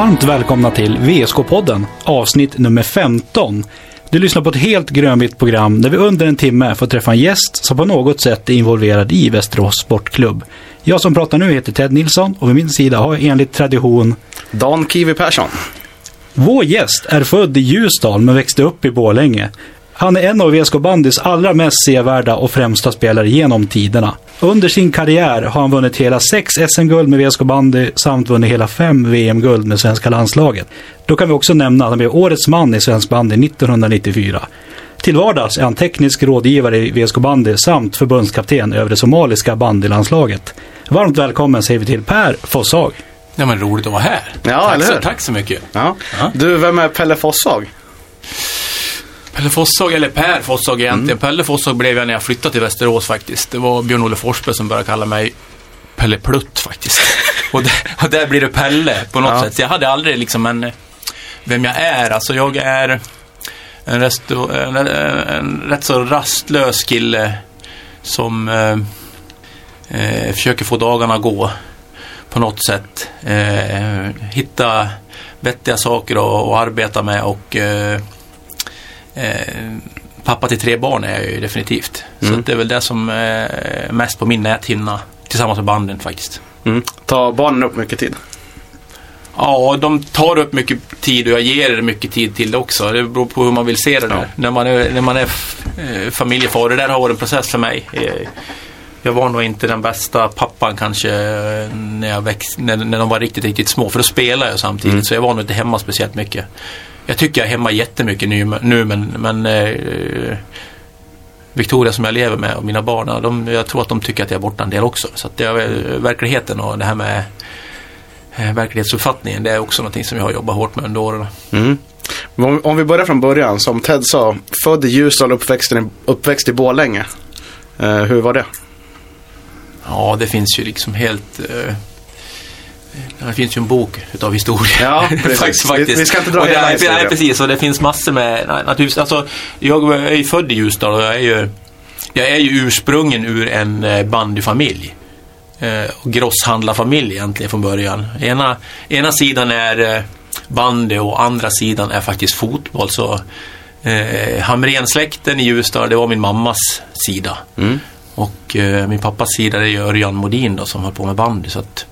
Varmt välkomna till VSK-podden, avsnitt nummer 15. Du lyssnar på ett helt grönvitt program där vi under en timme får träffa en gäst som på något sätt är involverad i Västerås Sportklubb. Jag som pratar nu heter Ted Nilsson och vid min sida har jag enligt tradition Dan Kiwi Persson. Vår gäst är född i Ljusdal men växte upp i Borlänge. Han är en av VSK Bandys allra mest sevärda och främsta spelare genom tiderna. Under sin karriär har han vunnit hela sex SM-guld med VSK Bandy samt vunnit hela fem VM-guld med svenska landslaget. Då kan vi också nämna att han blev Årets man i svensk bandy 1994. Till vardags är han teknisk rådgivare i VSK Bandy samt förbundskapten över det somaliska bandylandslaget. Varmt välkommen säger vi till Per Fossag. Ja, men roligt att vara här. Ja, tack, eller så, hur? tack så mycket. Ja. Ja. Du, vem är Pelle Fossag? Pelle Fossag, eller Per Fossag egentligen. Pelle Fossag blev jag när jag flyttade till Västerås faktiskt. Det var Björn-Olle Forsberg som började kalla mig Pelle Plutt faktiskt. och, där, och där blir det Pelle på något Ja. sätt. Så jag hade aldrig liksom en, vem jag är. Alltså jag är en, resto, en, en rätt så rastlös kille som eh, eh, försöker få dagarna att gå på något sätt. Eh, hitta vettiga saker att att arbeta med och eh, eh, pappa till tre barn är jag ju definitivt. Så Mm. att det är väl det som är mest på min näthinna tillsammans med banden faktiskt. Mm. Tar barnen upp mycket tid? Ja, de tar upp mycket tid och jag ger mycket tid till det också. Det beror på hur man vill se det där. Ja. När man är, när man är eh, familjefar. Det där har varit en process för mig. Eh, Jag var nog inte den bästa pappan kanske eh, när, jag växt, när, när de var riktigt, riktigt små. För då spelade jag samtidigt. Mm. Så jag var nog inte hemma speciellt mycket. Jag tycker jag är hemma jättemycket nu, nu men, men eh, Victoria som jag lever med och mina barn, de, jag tror att de tycker att jag är borta en del också. Så att det är eh, verkligheten och det här med eh, verklighetsuppfattningen, det är också någonting som jag har jobbat hårt med under åren. Mm. Om, om vi börjar från början, som Ted sa, född i Ljusdal, uppväxt i, uppväxt i Borlänge. Eh, hur var det? Ja, det finns ju liksom helt... Eh, det finns ju en bok utav historia. Ja, precis. Faktiskt, Vi- ska inte dra och det hela är, historien. Nej, precis. Och det finns massor med... Naturligtvis, alltså, jag är ju född i Ljusdal och jag är ju, jag är ju ursprungen ur en eh, bandyfamilj. Eh, grosshandlarfamilj egentligen från början. Ena, ena sidan är eh, bandy och andra sidan är faktiskt fotboll. Så eh, Hamrén-släkten i Ljusdal, det var min mammas sida. Mm. Och eh, min pappas sida det är Örjan Modin då, som höll på med bandy. Så att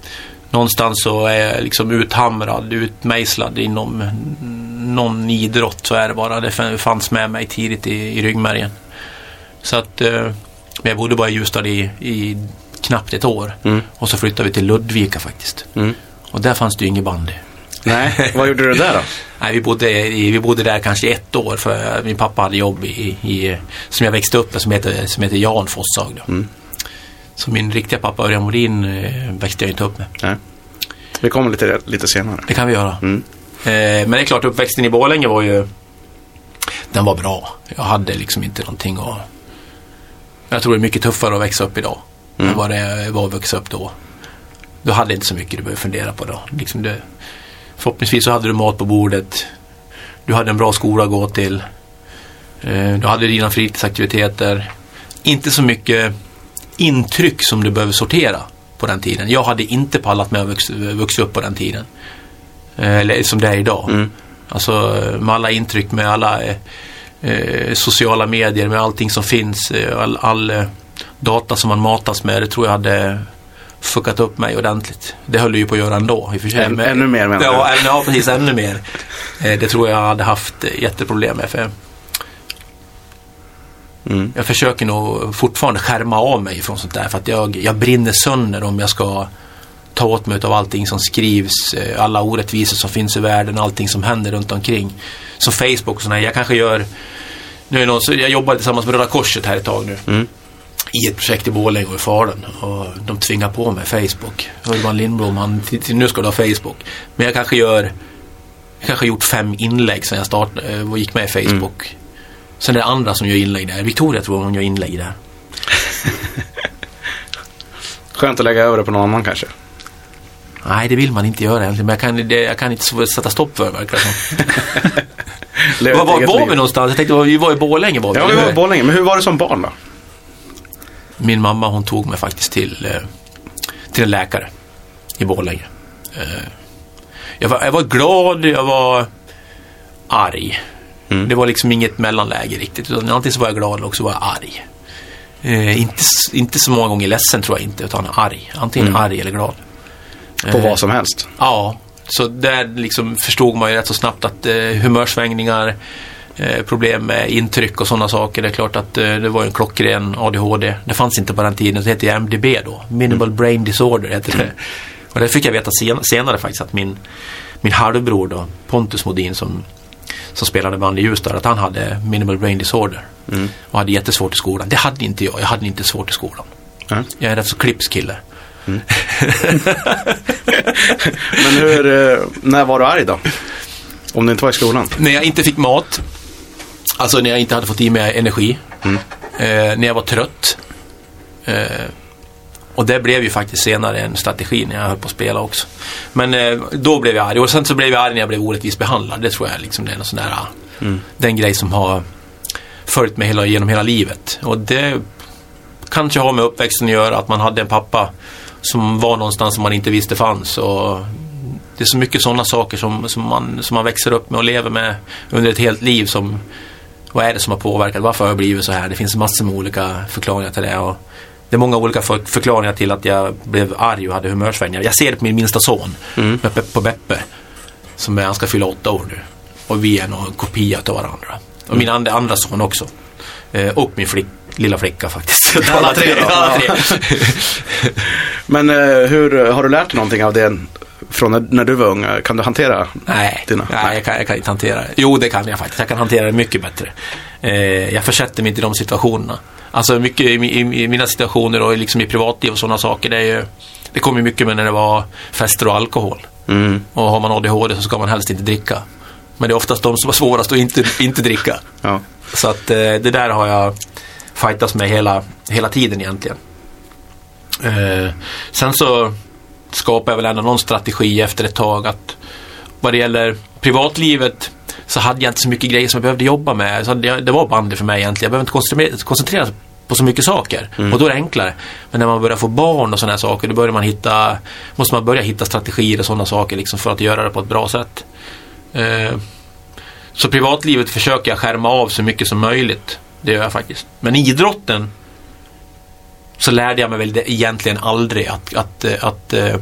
någonstans så är jag liksom uthamrad, utmejslad inom någon idrott. Så är det bara. Det fanns med mig tidigt i, i ryggmärgen. Så att eh, men jag bodde bara i Ljusdal i, i knappt ett år. Mm. Och så flyttade vi till Ludvika faktiskt. Mm. Och där fanns det ju ingen bandy. Nej, vad gjorde du där då? Nej, vi, bodde, i, vi bodde där kanske ett år för min pappa hade jobb i, i, som jag växte upp med som heter, som heter Jan Fossag. Då. Mm. Så min riktiga pappa Örjan Molin eh, växte jag inte upp med. Nej. Vi kommer lite, lite senare. Det kan vi göra. Mm. Eh, men det är klart, uppväxten i Borlänge var ju... Den var bra. Jag hade liksom inte någonting att... Jag tror det är mycket tuffare att växa upp idag. Mm. Än vad det var att växa upp då. Du hade inte så mycket du behövde fundera på då. Liksom det, förhoppningsvis så hade du mat på bordet. Du hade en bra skola att gå till. Eh, du hade dina fritidsaktiviteter. Inte så mycket intryck som du behöver sortera på den tiden. Jag hade inte pallat med att växa, växa upp på den tiden. Eh, Eller som det är idag. Mm. Alltså med alla intryck, med alla eh, eh, sociala medier, med allting som finns. Eh, all all data som man matas med. Det tror jag hade fuckat upp mig ordentligt. Det höll ju på att göra ändå. I och för sig. Ännu mer, menar ja, du? än- Ja, precis. Ännu mer. Det tror jag hade haft jätteproblem med. För Mm. jag försöker nog fortfarande skärma av mig från sånt där. För att jag, jag brinner sönder om jag ska ta åt mig av allting som skrivs, eh, alla orättvisor som finns i världen, allting som händer runt omkring. Som Facebook och sådär. Jag kanske gör... Nu är någon, jag jobbar tillsammans med Röda Korset här ett tag nu. Mm. I ett projekt i Borlänge och i Falun. Och de tvingar på mig Facebook. Urban Lindblom, han, nu ska du ha Facebook. Men jag kanske gör... Jag kanske gjort fem inlägg sedan jag startade eh, och gick med i Facebook. Sen är det andra som gör inlägg där. Victoria tror jag hon gör inlägg där. Skönt att lägga över det på någon annan kanske. Nej, det vill man inte göra egentligen. Men jag kan, det, jag kan inte sätta stopp för det verkar det Var, var, var vi någonstans? Jag tänkte, vi var i Borlänge var vi. Ja, vi var i? Borlänge. Men hur var det som barn då? Min mamma hon tog mig faktiskt till, eh, till en läkare i Borlänge. Eh, Jag var, jag var glad, jag var arg. Mm. Det var liksom inget mellanläge riktigt. Utan antingen så var jag glad eller också var jag arg. Eh, inte, inte så många gånger ledsen tror jag inte, utan arg. Antingen Mm. arg eller glad. På Eh, vad som helst. Ja, så där liksom förstod man ju rätt så snabbt att eh, humörsvängningar, eh, problem med intryck och sådana saker. Det är klart att eh, det var en klockren ADHD. Det fanns inte på den tiden. Det hette ju MDB då. Minimal Brain Disorder hette det. Och det fick jag veta sen, senare faktiskt att min, min halvbror då, Pontus Modin som, som spelade band i Ljusdal, att han hade Minimal Brain Disorder. Mm. Och hade jättesvårt i skolan. Det hade inte jag. Jag hade inte svårt i skolan. Ja. Jag är rätt så klippskille. Men hur, eh, när var du arg då? Om du inte var i skolan? När jag inte fick mat, alltså när jag inte hade fått i mig energi, Mm. eh, när jag var trött. Eh, och det blev ju faktiskt senare en strategi när jag höll på att spela också. Men eh, då blev jag arg och sen så blev jag arg när jag blev orättvist behandlad. Det tror jag liksom det är en sån där, Mm. den grej som har följt mig hela, genom hela livet. Och det kanske har med uppväxten att göra, att man hade en pappa som var någonstans som man inte visste fanns. Och det är så mycket sådana saker som, som, man, som man växer upp med och lever med under ett helt liv. Som, vad är det som har påverkat? Varför har jag blivit så här? Det finns massor med olika förklaringar till det. Och det är många olika för, förklaringar till att jag blev arg och hade humörsvängningar. Jag ser det på min minsta son, Mm. Beppe, på Beppe, som är, han ska fylla åtta år nu. Och vi är någon kopia av varandra. Och min andra, andra son också. Eh, och min flick, lilla flicka faktiskt. Alla tre? Alla tre. Men eh, hur, har du lärt dig någonting av det från när, när du var ung? Kan du hantera? Nej, Dina? nej jag, kan, jag kan inte hantera det. Jo, det kan jag faktiskt. Jag kan hantera det mycket bättre. Eh, jag försätter mig inte i de situationerna. Alltså mycket i, i, i mina situationer och liksom i privatliv och sådana saker. Det, är ju, det kom ju mycket med när det var fester och alkohol. Mm. Och har man ADHD så ska man helst inte dricka. Men det är oftast de som var svårast att inte, inte dricka. Ja. Så att eh, det där har jag fightats med hela, hela tiden egentligen. Eh, sen så skapade jag väl ändå någon strategi efter ett tag att vad det gäller privatlivet så hade jag inte så mycket grejer som jag behövde jobba med. Så det, det var bandy för mig egentligen. Jag behövde inte koncentrera, koncentrera sig på så mycket saker. Och då är det enklare. Men när man börjar få barn och sådana här saker, då börjar man hitta, måste man börja hitta strategier och sådana saker liksom för att göra det på ett bra sätt. Eh, så privatlivet försöker jag skärma av så mycket som möjligt. Det gör jag faktiskt. Men idrotten så lärde jag mig väl egentligen aldrig att, att, eh, att, eh,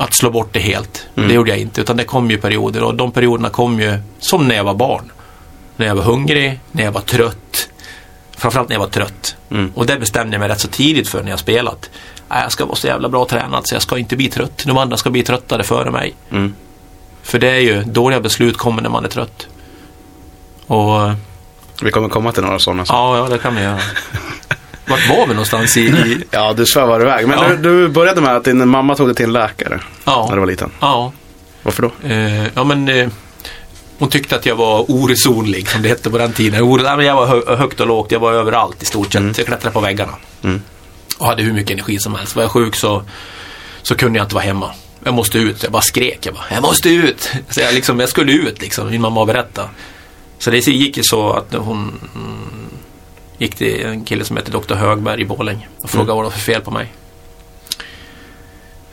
att slå bort det helt. Mm. Det gjorde jag inte. Utan det kom ju perioder och de perioderna kom ju som när jag var barn. När jag var hungrig, när jag var trött. Framförallt när jag var trött. Mm. Och det bestämde jag mig rätt så tidigt för när jag spelat. Nej, Jag ska vara så jävla bra tränad så jag ska inte bli trött. De andra ska bli tröttare före mig. Mm. För det är ju, dåliga beslut kommer när man är trött. Och Vi kommer komma till några sådana. ja, ja det kan vi göra. Vart var vi någonstans i... i Ja, du svävar iväg. Men Ja. du, du började med att din mamma tog dig till en läkare ja, när du var liten. ja, Varför då? eh, ja, men eh, hon tyckte att jag var oresonlig som det hette på den tiden. Jag var hö, högt och lågt, jag var överallt i stort sett. Jag klättrade på väggarna. Mm. Och hade hur mycket energi som helst. Var jag sjuk så, så kunde jag inte vara hemma. Jag måste ut. Jag bara skrek. Jag bara, jag måste ut. Så jag, liksom, jag skulle ut liksom. Min mamma berätta. Så det gick ju så att hon mm, gick till en kille som heter Dr. Högberg i Borlänge och frågade vad det var för fel på mig.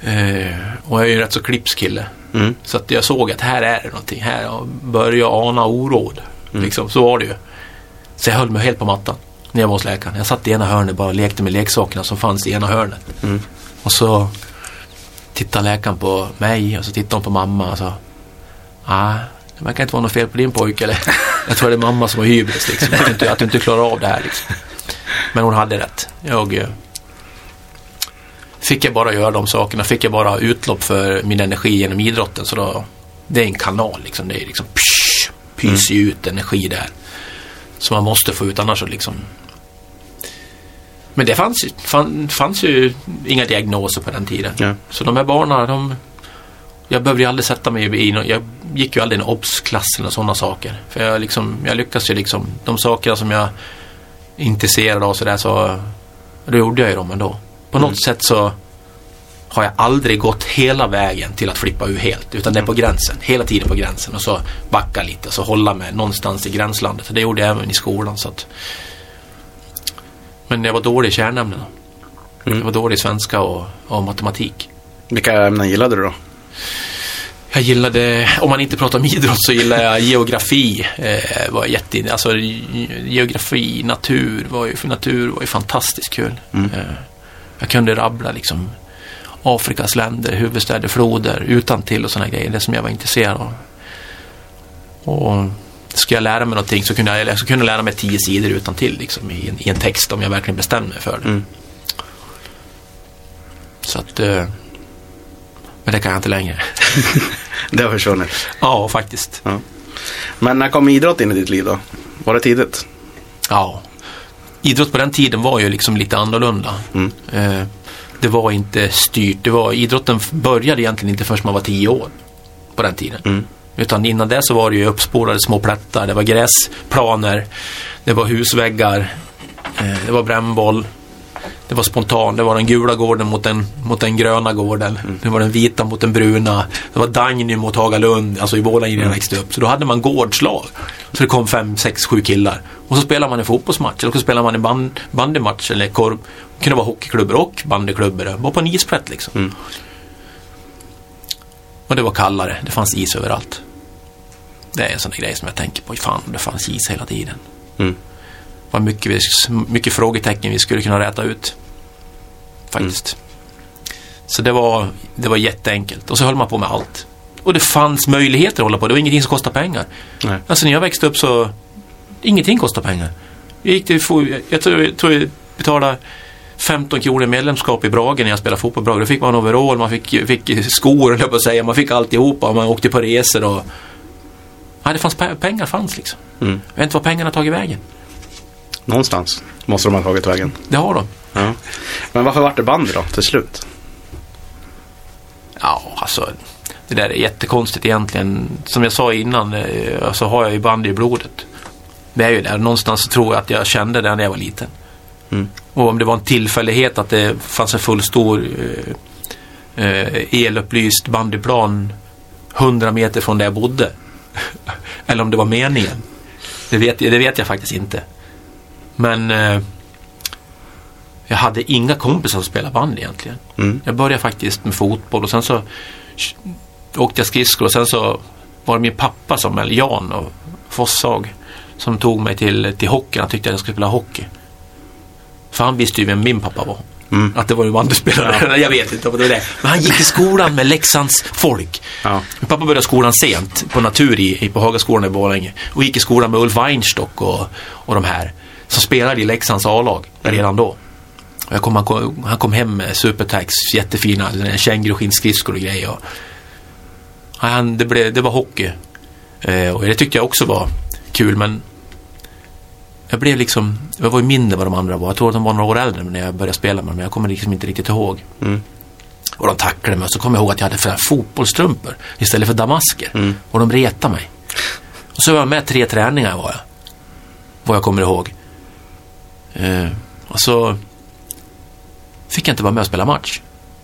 Eh, och jag är ju en rätt så klippskille. Mm. Så att jag såg att här är det någonting. Här börjar jag ana oråd. Liksom, så var det ju. Så jag höll mig helt på mattan när jag var hos läkaren. Jag satt i ena hörnet bara och lekte med leksakerna som fanns i ena hörnet. Mm. Och så tittade läkaren på mig och så tittade hon på mamma och sa ah, det verkar inte vara något fel på din pojke eller? Jag tror det är mamma som har hybris liksom. Att du inte, att du inte klarar av det här liksom. Men hon hade rätt. Jag eh, fick jag bara göra de sakerna. Fick jag bara utlopp för min energi genom idrotten så då, det är en kanal liksom. Det är liksom psh, pyser ju ut energi där. Som man måste få ut annars så liksom men det fanns, fann, fanns ju inga diagnoser på den tiden. Ja. Så de här barnen, de... Jag behövde ju aldrig sätta mig i någon, Jag gick ju aldrig i en obs-klass eller sådana saker. För jag, liksom, jag lyckas ju liksom... De sakerna som jag är intresserad av sådär så... Då gjorde jag ju dem ändå. På något sätt så har jag aldrig gått hela vägen till att flippa ur helt. Utan det är på gränsen. Hela tiden på gränsen. Och så backa lite och så hålla mig någonstans i gränslandet. Det gjorde jag även i skolan. Så att... Men jag var dålig i kärnämnena. Mm. Jag var dålig i svenska och, och matematik. Vilka ämnen gillade du då? Jag gillade, om man inte pratar om idrott så gillar jag geografi. Eh, var jätte, alltså, geografi, natur var ju, för natur var ju fantastiskt kul. Mm. Eh, jag kunde rabbla liksom Afrikas länder, huvudstäder, floder utan till och sådana grejer. Det som jag var intresserad av. Och ska jag lära mig någonting så kunde jag, skulle kunna lära mig tio sidor utan till liksom, i, en, i en text om jag verkligen bestämde mig för det. Mm. Så att... Eh, men det kan jag inte längre. Det har försvunnit. ja, faktiskt. Men när kom idrott in i ditt liv då? Var det tidigt? Ja. Idrott på den tiden var ju liksom lite annorlunda. Mm. Eh, det var inte styrt. Det var, idrotten började egentligen inte förrän man var tio år. På den tiden. Mm. Utan innan det så var det ju uppspårade små plättar. Det var gräsplaner. Det var husväggar. Eh, det var brännboll. Det var spontan. Det var den gula gården mot den, mot den gröna gården. Det var den vita mot den bruna. Det var Dagny mot Hagalund, alltså i Borlänge när jag växte upp. Så då hade man gårdslag. Så det kom fem, sex, sju killar. Och så spelade man en fotbollsmatch. Eller så spelade man en band, bandymatch. Eller korv. Det kunde vara hockeyklubbor och bandyklubbor. Bara på en isplätt liksom. Mm. Och det var kallare. Det fanns is överallt. Det är en sån där grej som jag tänker på. Fan, det fanns is hela tiden. Mm. Var mycket, vi- mycket frågetecken vi skulle kunna räta ut. Faktiskt. Så det var, det var jätteenkelt. Och så höll man på med allt. Och det fanns möjligheter att hålla på. Det var ingenting som kostade pengar. Nej. Alltså när jag växte upp så ingenting kostade pengar. Jag, gick till, jag, tror, jag tror jag betalade 15 kronor medlemskap i Brage när jag spelade fotboll i Brage. Då fick man overall, man fick, fick skor, jag på säga. Man fick alltihopa och man åkte på resor och... Ja, det fanns pe- pengar fanns liksom. Mm. Jag vet inte var pengarna tagit vägen. Någonstans måste de ha tagit vägen. Det har de. Ja. Men varför vart det bandy då till slut? Ja, alltså. Det där är jättekonstigt egentligen. Som jag sa innan eh, så har jag ju bandy i blodet. Det är ju där. Någonstans så tror jag att jag kände det när jag var liten. Mm. Och om det var en tillfällighet att det fanns en full stor eh, eh, elupplyst bandyplan 100 meter från där jag bodde. Eller om det var meningen. Det vet, det vet jag faktiskt inte. Men eh, jag hade inga kompisar som spelade bandy egentligen. Mm. Jag började faktiskt med fotboll och sen så åkte jag skridskor och sen så var det min pappa som, eller Jan och Fossag, som tog mig till, till hockeyn. Han tyckte att jag skulle spela hockey. För han visste ju vem min pappa var. Mm. Att det var en bandyspelare. jag vet inte om det var det. Men han gick i skolan med Leksands folk. Ja. Min pappa började skolan sent på natur i, i- på Hagaskolan i Borlänge. Och gick i skolan med Ulf Weinstock och, och de här. Som spelade i Leksands A-lag redan då. Jag kom, han, kom, han kom hem med Supertax, jättefina känguruskinnskridskor och grejer. Och, han, det, blev, det var hockey. Eh, och det tyckte jag också var kul men jag blev liksom, jag var ju mindre vad de andra var. Jag tror att de var några år äldre när jag började spela med dem. Men jag kommer liksom inte riktigt ihåg. Mm. Och de tacklade mig och så kommer jag ihåg att jag hade för fotbollsstrumpor istället för damasker. Mm. Och de retade mig. Och så var jag med tre träningar var jag. Vad jag kommer ihåg. Eh, och så fick jag inte vara med och spela match.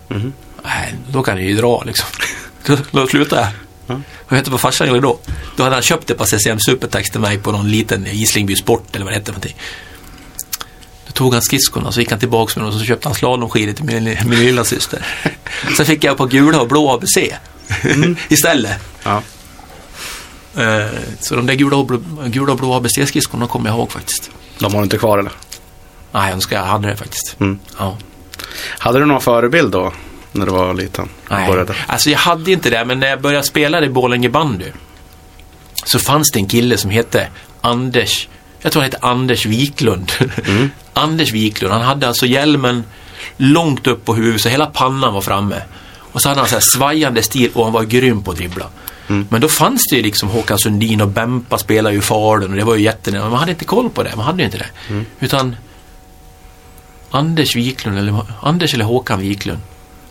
Mhm. Nej, då kan jag ju dra liksom. Då, då slutar jag. Ja. Och vet du vad farsan gjorde då? Då hade han köpt ett par CCM Supertax till mig på någon liten Islingby Sport eller vad det hette för någonting. Då tog han skridskorna och så gick han tillbaks med dem och så köpte han slalomskidor till min, min lilla syster. Sen fick jag på gula och blå ABC istället. Ja. Eh, Så de där gula och blå, gula och blå ABC-skridskorna kommer jag ihåg faktiskt. De har du inte kvar eller? Nej, jag önskar jag hade det faktiskt. Mm. Ja. Hade du någon förebild då? När du var liten? Nej, Började? alltså jag hade inte det, men när jag började spela i Borlänge bandy så fanns det en kille som hette Anders, jag tror han hette Anders Wiklund. Mm. Anders Wiklund, han hade alltså hjälmen långt upp på huvudet så hela pannan var framme. Och så hade han så här svajande stil och han var grym på att dribbla. Mm. Men då fanns det ju liksom Håkan Sundin och Bempa spelade ju Falun och det var ju jättenära. Man hade inte koll på det, man hade ju inte det. Mm. Utan Anders Wiklund, eller Anders eller Håkan Wiklund.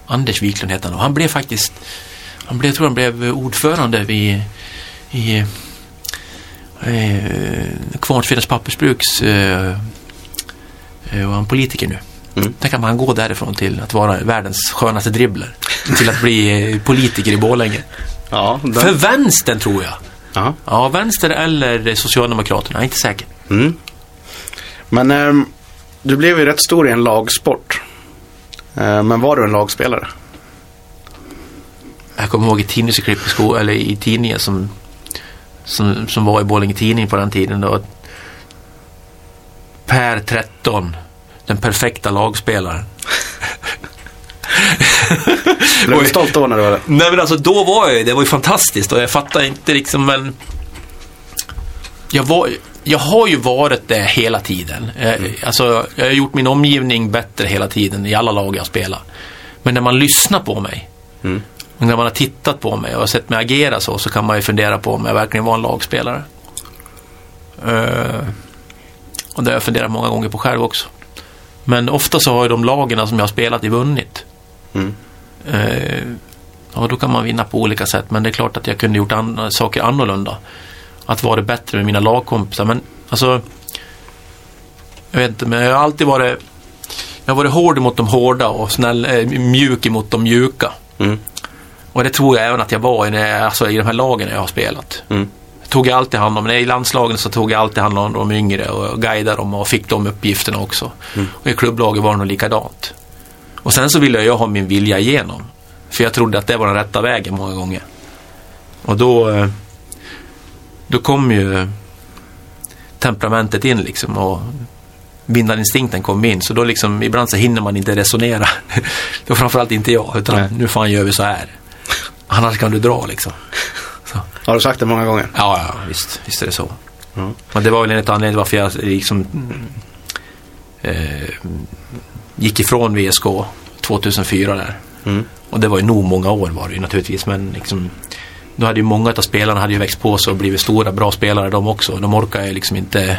Anders Wiklund hette han och han blev faktiskt, han blev, jag tror han blev ordförande vid, i eh, Kvarnsvedens pappersbruks eh, eh, och han politiker nu. Mm. Där kan man gå därifrån till att vara världens skönaste dribbler. Till att bli eh, politiker i Borlänge. Ja, den... För vänstern tror jag. ja. Ja, vänster eller Socialdemokraterna, jag är inte säker. Mm. Men ehm, du blev ju rätt stor i en lagsport. Eh, men var du en lagspelare? jag kommer ihåg ett tidningsklipp i, sko- eller i tidningen som, som, som var i Borlänge Tidning på den tiden. Då. Per 13, den perfekta lagspelaren. Blev du stolt då när du var det? Nej men alltså då var jag det var ju fantastiskt och jag fattar inte liksom men jag, var, jag har ju varit det hela tiden. Jag, Alltså jag har gjort min omgivning bättre hela tiden i alla lag jag spelar. Men när man lyssnar på mig Mm. och när man har tittat på mig och sett mig agera så så kan man ju fundera på om jag verkligen var en lagspelare. Eh, och det har jag funderat många gånger på själv också. Men ofta så har ju de lagen som jag har spelat i vunnit. Mm. Eh, ja, då kan man vinna på olika sätt. Men det är klart att jag kunde gjort an- saker annorlunda. Att vara bättre med mina lagkompisar. Men alltså, jag vet inte, men jag har alltid varit jag har varit hård mot de hårda och snäll, eh, mjuk mot de mjuka. Mm. Och det tror jag även att jag var i, alltså, i de här lagen jag har spelat. Mm. Tog jag alltid hand om, i landslagen så tog jag alltid hand om de yngre och guidade dem och fick de uppgifterna också. Och i klubblaget var det nog likadant. Och sen så ville jag ha min vilja igenom. För jag trodde att det var den rätta vägen många gånger. Och då, eh, då kom ju temperamentet in liksom och vinnarinstinkten kom in. Så då liksom, ibland så hinner man inte resonera. då framförallt inte jag, utan Nej. nu fan gör vi så här. Annars kan du dra liksom. Så. Har du sagt det många gånger? Ja, ja, visst, visst är det så. Ja. Men det var väl en av anledningarna varför jag liksom mm, eh, gick ifrån VSK 2004 där. Mm. Och det var ju nog många år var det ju naturligtvis. Men liksom, då hade ju många av spelarna hade ju växt på sig och blivit stora, bra spelare de också. De orkar ju liksom inte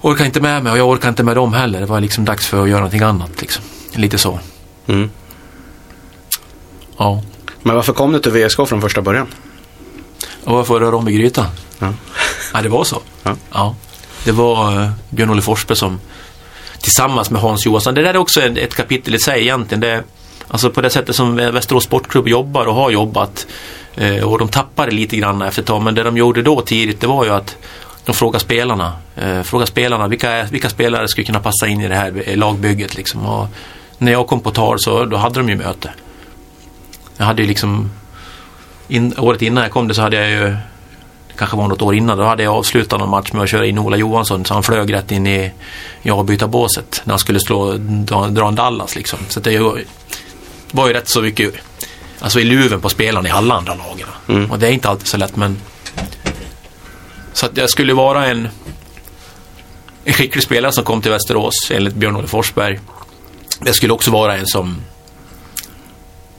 orkar inte med mig och jag orkar inte med dem heller. Det var liksom dags för att göra någonting annat. Liksom. Lite så. Mm. Ja. Men varför kom du till VSK från första början? Och varför röra om i grytan? Ja. Ja, det var så. Ja. Det var uh, Björn-Olle Forsberg som tillsammans med Hans Johansson. Det där är också ett, ett kapitel i sig egentligen. Det, alltså på det sättet som Västerås Sportklubb jobbar och har jobbat. Eh, och de tappade lite grann efter ett tag. Men det de gjorde då tidigt det var ju att de frågade spelarna. Eh, frågade spelarna vilka, vilka spelare skulle kunna passa in i det här lagbygget. Liksom. Och när jag kom på tal så då hade de ju möte. Jag hade ju liksom in, året innan jag kom det så hade jag ju det kanske var något år innan, då hade jag avslutat någon match med att köra in Ola Johansson så han flög rätt in i, i avbytarbåset när han skulle slå, dra, dra en Dallas liksom. Så det ju- var ju rätt så mycket alltså i luven på spelarna i alla andra lagen. Mm. Och det är inte alltid så lätt men så att jag skulle vara en en skicklig spelare som kom till Västerås enligt Björn-Olle Forsberg. Det skulle också vara en som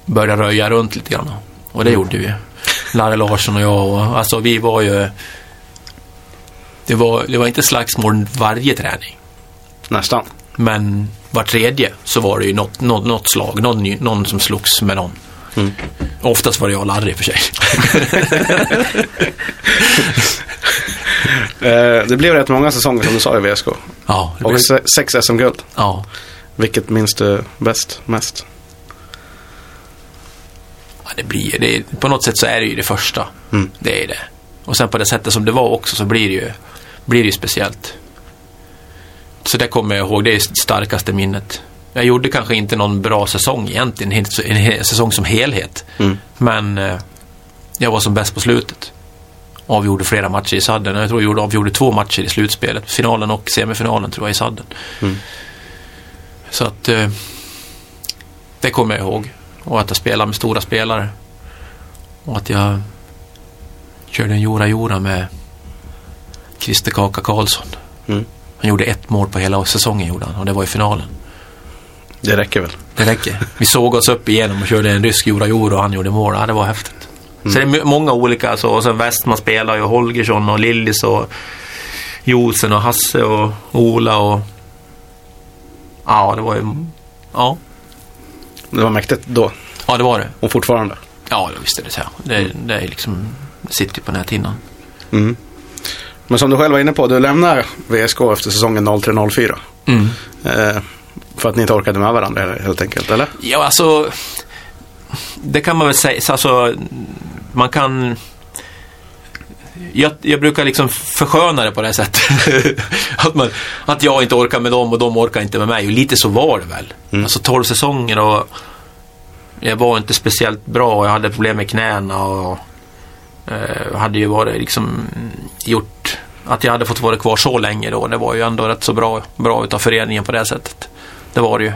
började röja runt lite grann. Och det gjorde vi. Larry Larsson och jag. Och, alltså vi var ju... Det var, det var inte slagsmål varje träning. Nästan. Men var tredje så var det ju något, något, något slag. Någon, någon som slogs med någon. Mm. Oftast var det jag och Larry för sig. Eh, det blev rätt många säsonger som du sa i VSK. Ja, Och blev, sex SM-guld. ja. Vilket minns du bäst, mest? Ja, det blir det. På något sätt så är det ju det första. Mm. Det är det. Och sen på det sättet som det var också så blir det ju, blir det ju speciellt. Så det kommer jag ihåg. Det är starkaste minnet. Jag gjorde kanske inte någon bra säsong egentligen. En, säsong som helhet. Mm. Men eh, jag var som bäst på slutet. Avgjorde flera matcher i sadden. Jag tror jag gjorde, avgjorde två matcher i slutspelet. Finalen och semifinalen tror jag i sadden. Mm. Så att eh, det kommer jag ihåg. Och att jag spelade med stora spelare. Och att jag körde en Jora-Jora med Christer Kaka Karlsson. Mm. Han gjorde ett mål på hela säsongen gjorde han och det var i finalen. Det räcker väl? Det räcker. Vi såg oss upp igenom och körde en rysk Jora-Jora och han gjorde mål. Ja, det var häftigt. Så det är många olika. Alltså, och sen Westman spelar ju Holgersson och Lillis och Jolsen och Hasse och Ola och... Ja, det var ju... Ja, Det var mäktigt då. ja det var det. Och fortfarande. Ja, det visste det så. Det, det är liksom... Sitter ju på näthinnan. Mm. Men som du själv var inne på, du lämnar VSK efter säsongen 03-04. Mm. Eh, för att ni inte orkade med varandra helt enkelt, eller? Ja, alltså... Det kan man väl säga. Alltså, man kan... Jag, jag brukar liksom försköna det på det här sättet. att, man, att jag inte orkar med dem och de orkar inte med mig. Och lite så var det väl. Mm. Alltså 12 säsonger och jag var inte speciellt bra. Jag hade problem med knäna och eh, hade ju varit liksom gjort att jag hade fått vara kvar så länge då. Det var ju ändå rätt så bra, bra utav föreningen på det sättet. Det var det ju.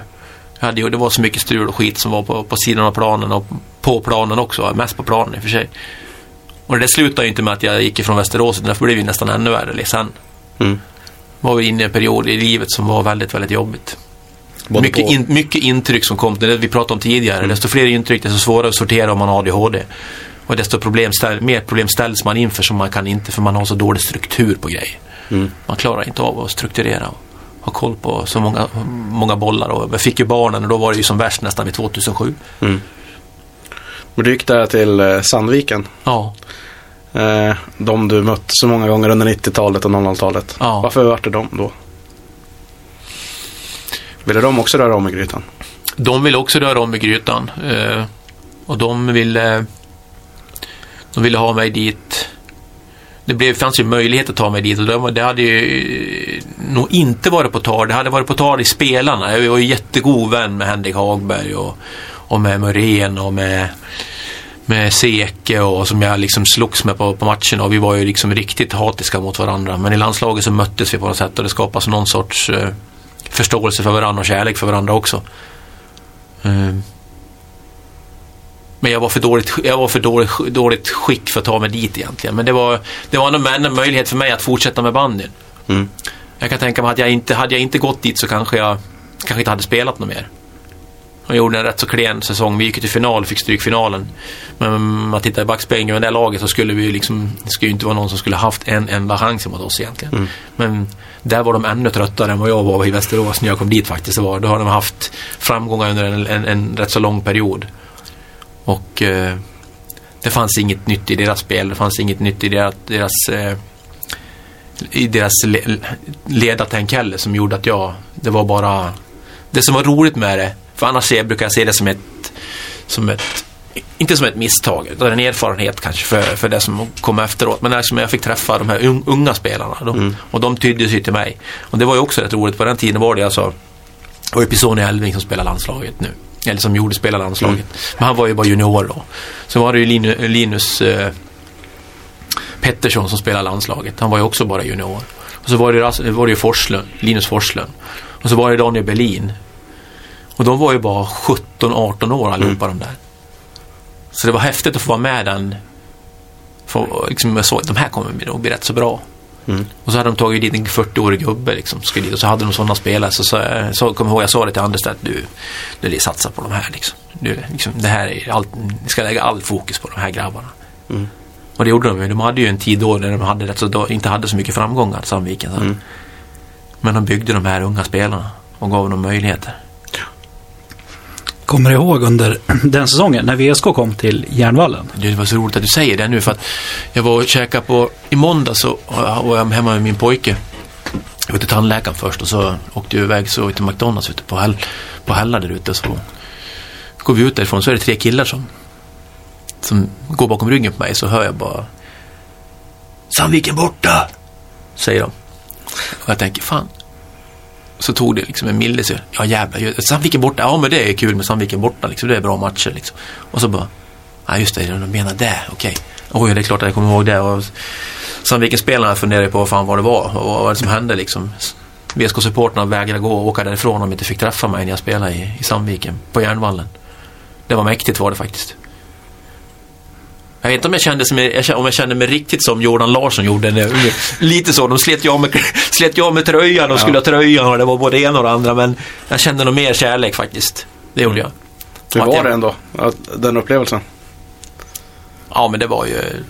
Jag hade ju det var så mycket strul och skit som var på, på sidan av planen och på planen också. Mest på planen i och för sig. Och det slutade ju inte med att jag gick ifrån Västerås utan det blev ju nästan ännu värre sen. Mm. Var vi inne i en period i livet som var väldigt, väldigt jobbigt. Både Mycket, på- in, mycket intryck som kom, det vi pratade om tidigare. Desto fler intryck, desto svårare att sortera om man har ADHD. Och desto problem ställ, mer problem ställs man inför som man kan inte för man har så dålig struktur på grejer. Mm. Man klarar inte av att strukturera och ha koll på så många, många bollar. Och jag fick ju barnen och då var det ju som värst nästan vid 2007. Mm. Men du gick där till eh, Sandviken. Ja, Eh, de du mött så många gånger under 90-talet och 00-talet. Ja. Varför vart det de då? Ville de också röra om i grytan? de ville också röra om i grytan. Eh, och de ville, de ville ha mig dit. Det blev, fanns ju möjlighet att ta mig dit och det, det hade ju eh, nog inte varit på tal. Det hade varit på tal i spelarna. Jag var ju jättegod vän med Henrik Hagberg och, och med Mörén och med, med Seke och som jag liksom slogs med på, på matchen och vi var ju liksom riktigt hatiska mot varandra. Men i landslaget så möttes vi på något sätt och det skapas någon sorts eh, förståelse för varandra och kärlek för varandra också. Mm. Men jag var för dåligt, jag var för dåligt, dåligt skick för att ta mig dit egentligen. Men det var, det var en möjlighet för mig att fortsätta med bandyn. Mm. Jag kan tänka mig att jag inte, hade jag inte gått dit så kanske jag kanske inte hade spelat något mer. Jag gjorde en rätt så klen säsong. Vi gick till final, fick stryk finalen. Men om man tittar i backspegeln med det laget så skulle vi liksom, det skulle ju inte vara någon som skulle haft en enda chans mot oss egentligen. Mm. Men där var de ännu tröttare än vad jag var i Västerås när jag kom dit faktiskt. Var, då har de haft framgångar under en, en, en rätt så lång period. Och eh, det fanns inget nytt i deras spel. Det fanns inget nytt i deras, deras eh, i deras le, ledartänk heller som gjorde att jag, det var bara det som var roligt med det, för annars ser- brukar jag se det som ett, som ett inte som ett misstag, utan en erfarenhet kanske för, för det som kom efteråt. Men liksom jag fick träffa de här un- unga spelarna de, och de tydde sig till mig. Och det var ju också rätt roligt. På den tiden var det alltså, det var ju Pisoni Elving som spelar landslaget nu. Eller som gjorde spela landslaget. Men han var ju bara junior då. Så var det ju Linus, Linus eh, Pettersson som spelade landslaget. Han var ju också bara junior. Och så var det, var det ju Forslund, Linus Forslund. Och så var det Daniel Berlin. Och de var ju bara 17-18 år allihopa de där. Så det var häftigt att få vara med den. För, liksom, att de här kommer nog bli rätt så bra. Mm. Och så hade de tagit dit en 40-årig gubbe liksom, dit, och så hade de sådana spelare. Så, så, så kommer jag ihåg, jag sa det till Anderstedt, du, du satsa på de här liksom. Du, liksom det här är allt, ni ska lägga all fokus på de här grabbarna. Mm. Och det gjorde de ju. De hade ju en tid då när de hade rätt så, då, inte hade så mycket framgångar, Sandviken. Så. Mm. Men de byggde de här unga spelarna och gav dem möjligheter. Kommer du ihåg under den säsongen när VSK kom till Järnvallen? Det var så roligt att du säger det nu för att jag var och käkade på, i måndag så var jag hemma med min pojke. Jag var till tandläkaren först och så åkte jag iväg så till McDonalds ute på, Häll, på Hälla där ute. Så går vi ut därifrån så är det tre killar som, som går bakom ryggen på mig så hör jag bara Sandviken borta! Säger de. Och jag tänker, fan. Så tog det liksom en millis. Ja jävlar, Sandviken borta. Ja men det är kul med Sandviken borta. Liksom. Det är bra matcher liksom. Och så bara, ja just det, de menar det, okej. Oj, det är klart att jag kommer ihåg det. Och Sandviken-spelarna funderade på vad fan vad det var och vad var det som hände liksom. VSK-supportrarna vägrade gå och åka därifrån om de inte fick träffa mig när jag spelade i, i Sandviken, på Järnvallen. Det var mäktigt var det faktiskt. Jag vet inte om jag kände, jag kände, om jag kände mig riktigt som Jordan Larsson gjorde. När, lite så, de slet ju av med, slet ju av med tröjan och skulle ha tröjan och det var både ena och det andra. Men jag kände nog mer kärlek faktiskt. Det gjorde jag. Hur var jag- det ändå, den upplevelsen? Ja, men det var ju...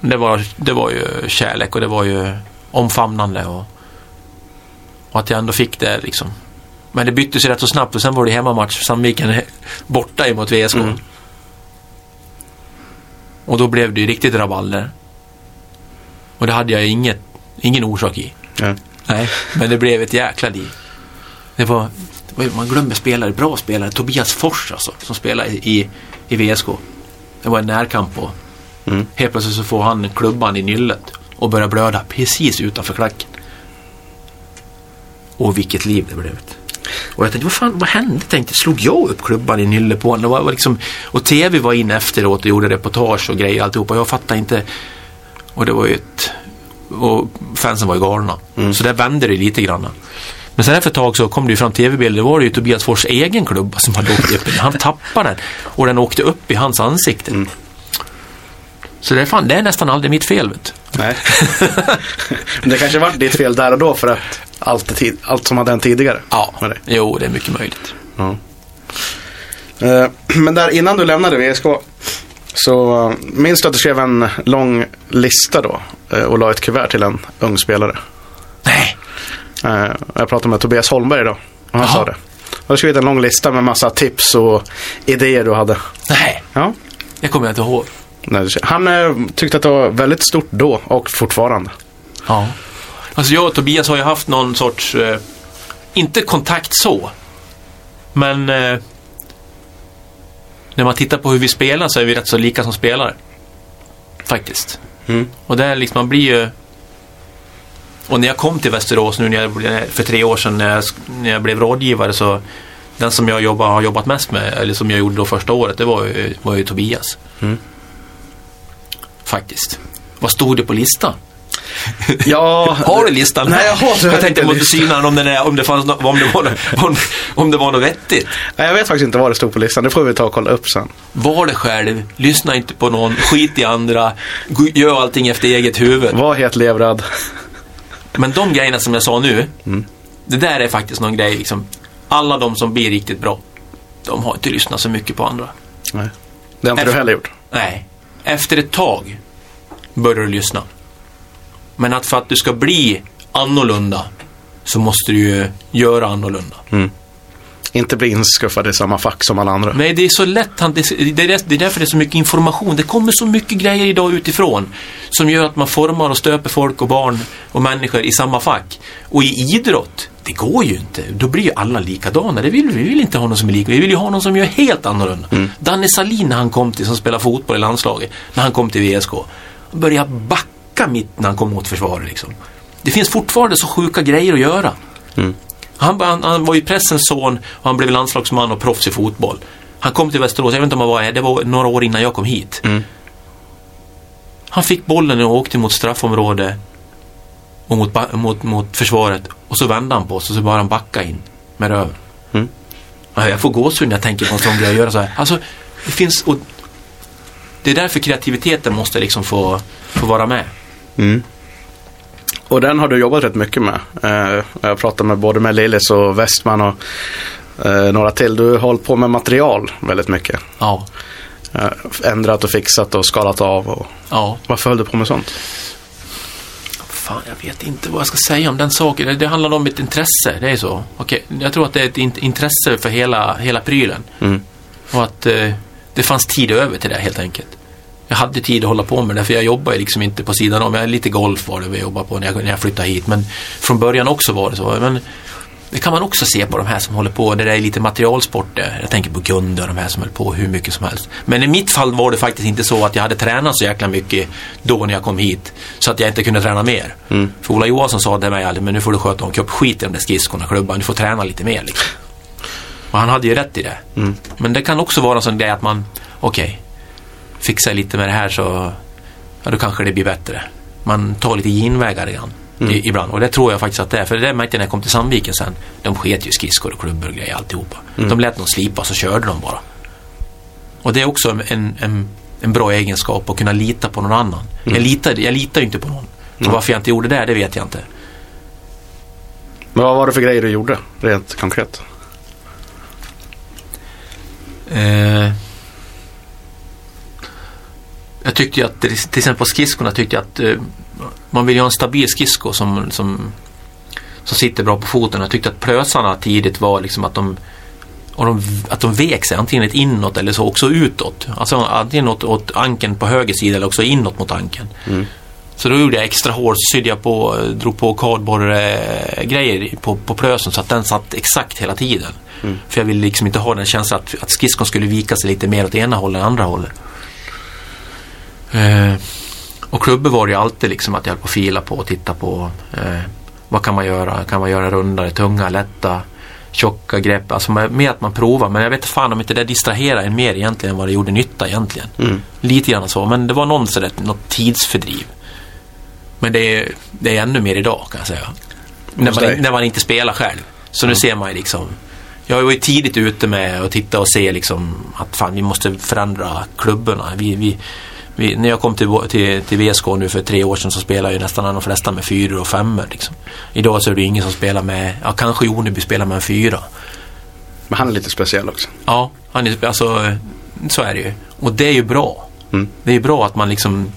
Det var, det var ju kärlek och det var ju omfamnande och, och att jag ändå fick det liksom. Men det byttes ju rätt så snabbt och sen var det hemmamatch. Sandviken borta emot VSK. Mm. Och då blev det ju riktigt rabalder. Och det hade jag inget, ingen orsak i. Ja. Nej, men det blev ett jäkla liv. Det var, det var man glömmer spelare, bra spelare. Tobias Fors alltså, som spelar i, i VSK. Det var en närkamp och Mm. helt plötsligt så får han klubban i nyllet och börjar blöda precis utanför klacken. Och vilket liv det blev. Och jag tänkte, vad fan, vad hände? Tänkte, slog jag upp klubban i nylle på honom? Det var, liksom, och TV var in efteråt och gjorde reportage och grejer alltihopa. Jag fattade inte. Och det var ju ett... Och fansen var ju galna. Så där vände det lite grann. Men sen efter ett tag så kom det ju fram tv-bilder. Det var det ju Tobias Fors egen klubba som hade åkt upp. Han tappade den och den åkte upp i hans ansikte. Så det är, fan, det är nästan aldrig mitt fel. Vet du. Nej. Men det kanske var ditt fel där och då för att allt, allt som hade hänt tidigare. Ja, dig. jo det är mycket möjligt. Ja. Eh, Men där innan du lämnade VSK så eh, minns du att du skrev en lång lista då eh, och la ett kuvert till en ung spelare. Nej, Jag pratade med Tobias Holmberg idag och han Jaha. sa det. Du har skrivit en lång lista med massa tips och idéer du hade. nej, Ja. det kommer jag inte ihåg. Han eh, tyckte att det var väldigt stort då och fortfarande. Ja. Alltså jag och Tobias har ju haft någon sorts, eh, inte kontakt så, men eh, när man tittar på hur vi spelar så är vi rätt så lika som spelare. Faktiskt. Mm. Och där liksom, man blir ju... Och när jag kom till Västerås nu när jag, för tre år sedan när jag, när jag blev rådgivare så den som jag jobbar, har jobbat mest med, eller som jag gjorde då första året, det var ju, var ju Tobias. Mm. Faktiskt. Vad stod det på listan? Ja, Har du listan? Nej, jag har Jag tänkte jag måste syna den om, den är, om, det fanns no, om, det var, no- om, om det var något vettigt. Nej, jag vet faktiskt inte vad det stod på listan. Det får vi ta och kolla upp sen. Var det själv, lyssna inte på någon, skit i andra, gör allting efter eget huvud. Var helt levrad. Men de grejerna som jag sa nu, Mm. det där är faktiskt någon grej liksom. Alla de som blir riktigt bra, de har inte lyssnat så mycket på andra. Nej. Det har inte Efter- du heller gjort. Nej. Efter ett tag börjar du lyssna. Men att för att du ska bli annorlunda så måste du ju göra annorlunda. Inte bli inskuffad i samma fack som alla andra. Nej, det är så lätt. det är därför det är så mycket information. Det kommer så mycket grejer idag utifrån som gör att man formar och stöper folk och barn och människor i samma fack. Och i idrott, det går ju inte. Då blir ju alla likadana. Det vill, vi vill inte ha någon som är lik. Vi vill ju ha någon som gör helt annorlunda. Danne Salin när han kom till, som spelar fotboll i landslaget, när han kom till VSK, han började backa mitt när han kom mot försvaret. Liksom. Det finns fortfarande så sjuka grejer att göra. Han, han, han var ju pressens son och han blev landslagsman och proffs i fotboll. Han kom till Västerås, jag vet inte om han var det var några år innan jag kom hit. Han fick bollen och åkte mot straffområde och mot, mot, mot försvaret och så vände han på sig och så bara han backa in med röven. Mm. Ja, Jag får gåshud när jag tänker på en sån grej att göra så här. Alltså, det finns... Och det är därför kreativiteten måste liksom få, få vara med. Mm. Och den har du jobbat rätt mycket med. Eh, jag pratat med både med Lillis och Westman och eh, några till. Du har hållit på med material väldigt mycket. Ja. Eh, ändrat och fixat och skalat av. Och... Ja. Varför höll du på med sånt? Fan, jag vet inte vad jag ska säga om den saken. Det, det handlar om ett intresse, det är så. Okej, jag tror att det är ett in, intresse för hela, hela prylen. Mm. Och att eh, det fanns tid över till det helt enkelt. Jag hade tid att hålla på med det, för jag jobbar liksom inte på sidan om. Jag är lite golf var det vi jobbade på när jag, när jag flyttade hit. Men från början också var det så. Men det kan man också se på de här som håller på. Det där är lite materialsporter. Jag tänker på Gunde och de här som höll på hur mycket som helst. Men i mitt fall var det faktiskt inte så att jag hade tränat så jäkla mycket då när jag kom hit. Så att jag inte kunde träna mer. För Ola Johansson sa till mig aldrig, men nu får du sköta om kropp. Skit i de där skridskorna, klubban. Du får träna lite mer. Liksom. Och han hade ju rätt i det. Men det kan också vara en sån grej att man, okej, fixar jag lite med det här så, ja då kanske det blir bättre. Man tar lite genvägar igen. I, ibland. Och det tror jag faktiskt att det är. För det där märkte jag när jag kom till Sandviken sen. De sket ju skridskor och klubbor och grejer alltihopa. De lät dem slipa så körde de bara. Och det är också en, en, en bra egenskap att kunna lita på någon annan. Jag, litar, jag litar ju inte på någon. Och varför jag inte gjorde det, det vet jag inte. Men vad var det för grejer du gjorde rent konkret? Eh, jag tyckte ju att, till exempel på skridskorna tyckte jag att eh, man vill ju ha en stabil skridsko som, som, som sitter bra på foten. Jag tyckte att plösarna tidigt var liksom att de och de, att de vek sig antingen inåt eller så också utåt. Alltså antingen åt, åt ankeln på höger sida eller också inåt mot ankeln. Så då gjorde jag extra hårt, sydde jag på, drog på kardborre-grejer på, på plösen så att den satt exakt hela tiden. För jag ville liksom inte ha den känslan att, att skridskon skulle vika sig lite mer åt ena hållet än andra hållet. Eh, och klubbor var ju alltid liksom att jag höll på att fila på och titta på. Eh, vad kan man göra? Kan man göra rundare, tunga, lätta? tjocka grepp. Alltså med, med att man provar. Men jag vet fan om inte det distraherar en mer egentligen än vad det gjorde nytta egentligen. Mm. Lite grann så. Men det var någon sådär, något tidsfördriv. Men det är, det är ännu mer idag kan jag säga. När man, när man inte spelar själv. Så nu ser man ju liksom. Jag var ju tidigt ute med att titta och se liksom att fan vi måste förändra klubborna. Vi, vi, vi, när jag kom till, till, till VSK nu för tre år sedan så spelade ju nästan de flesta med fyror och femmor. Liksom. Idag så är det ingen som spelar med, ja kanske Joneby spelar med en fyra. Men han är lite speciell också. Ja, han är, alltså, så är det ju. Och det är ju bra. Mm. Det är ju bra att man liksom...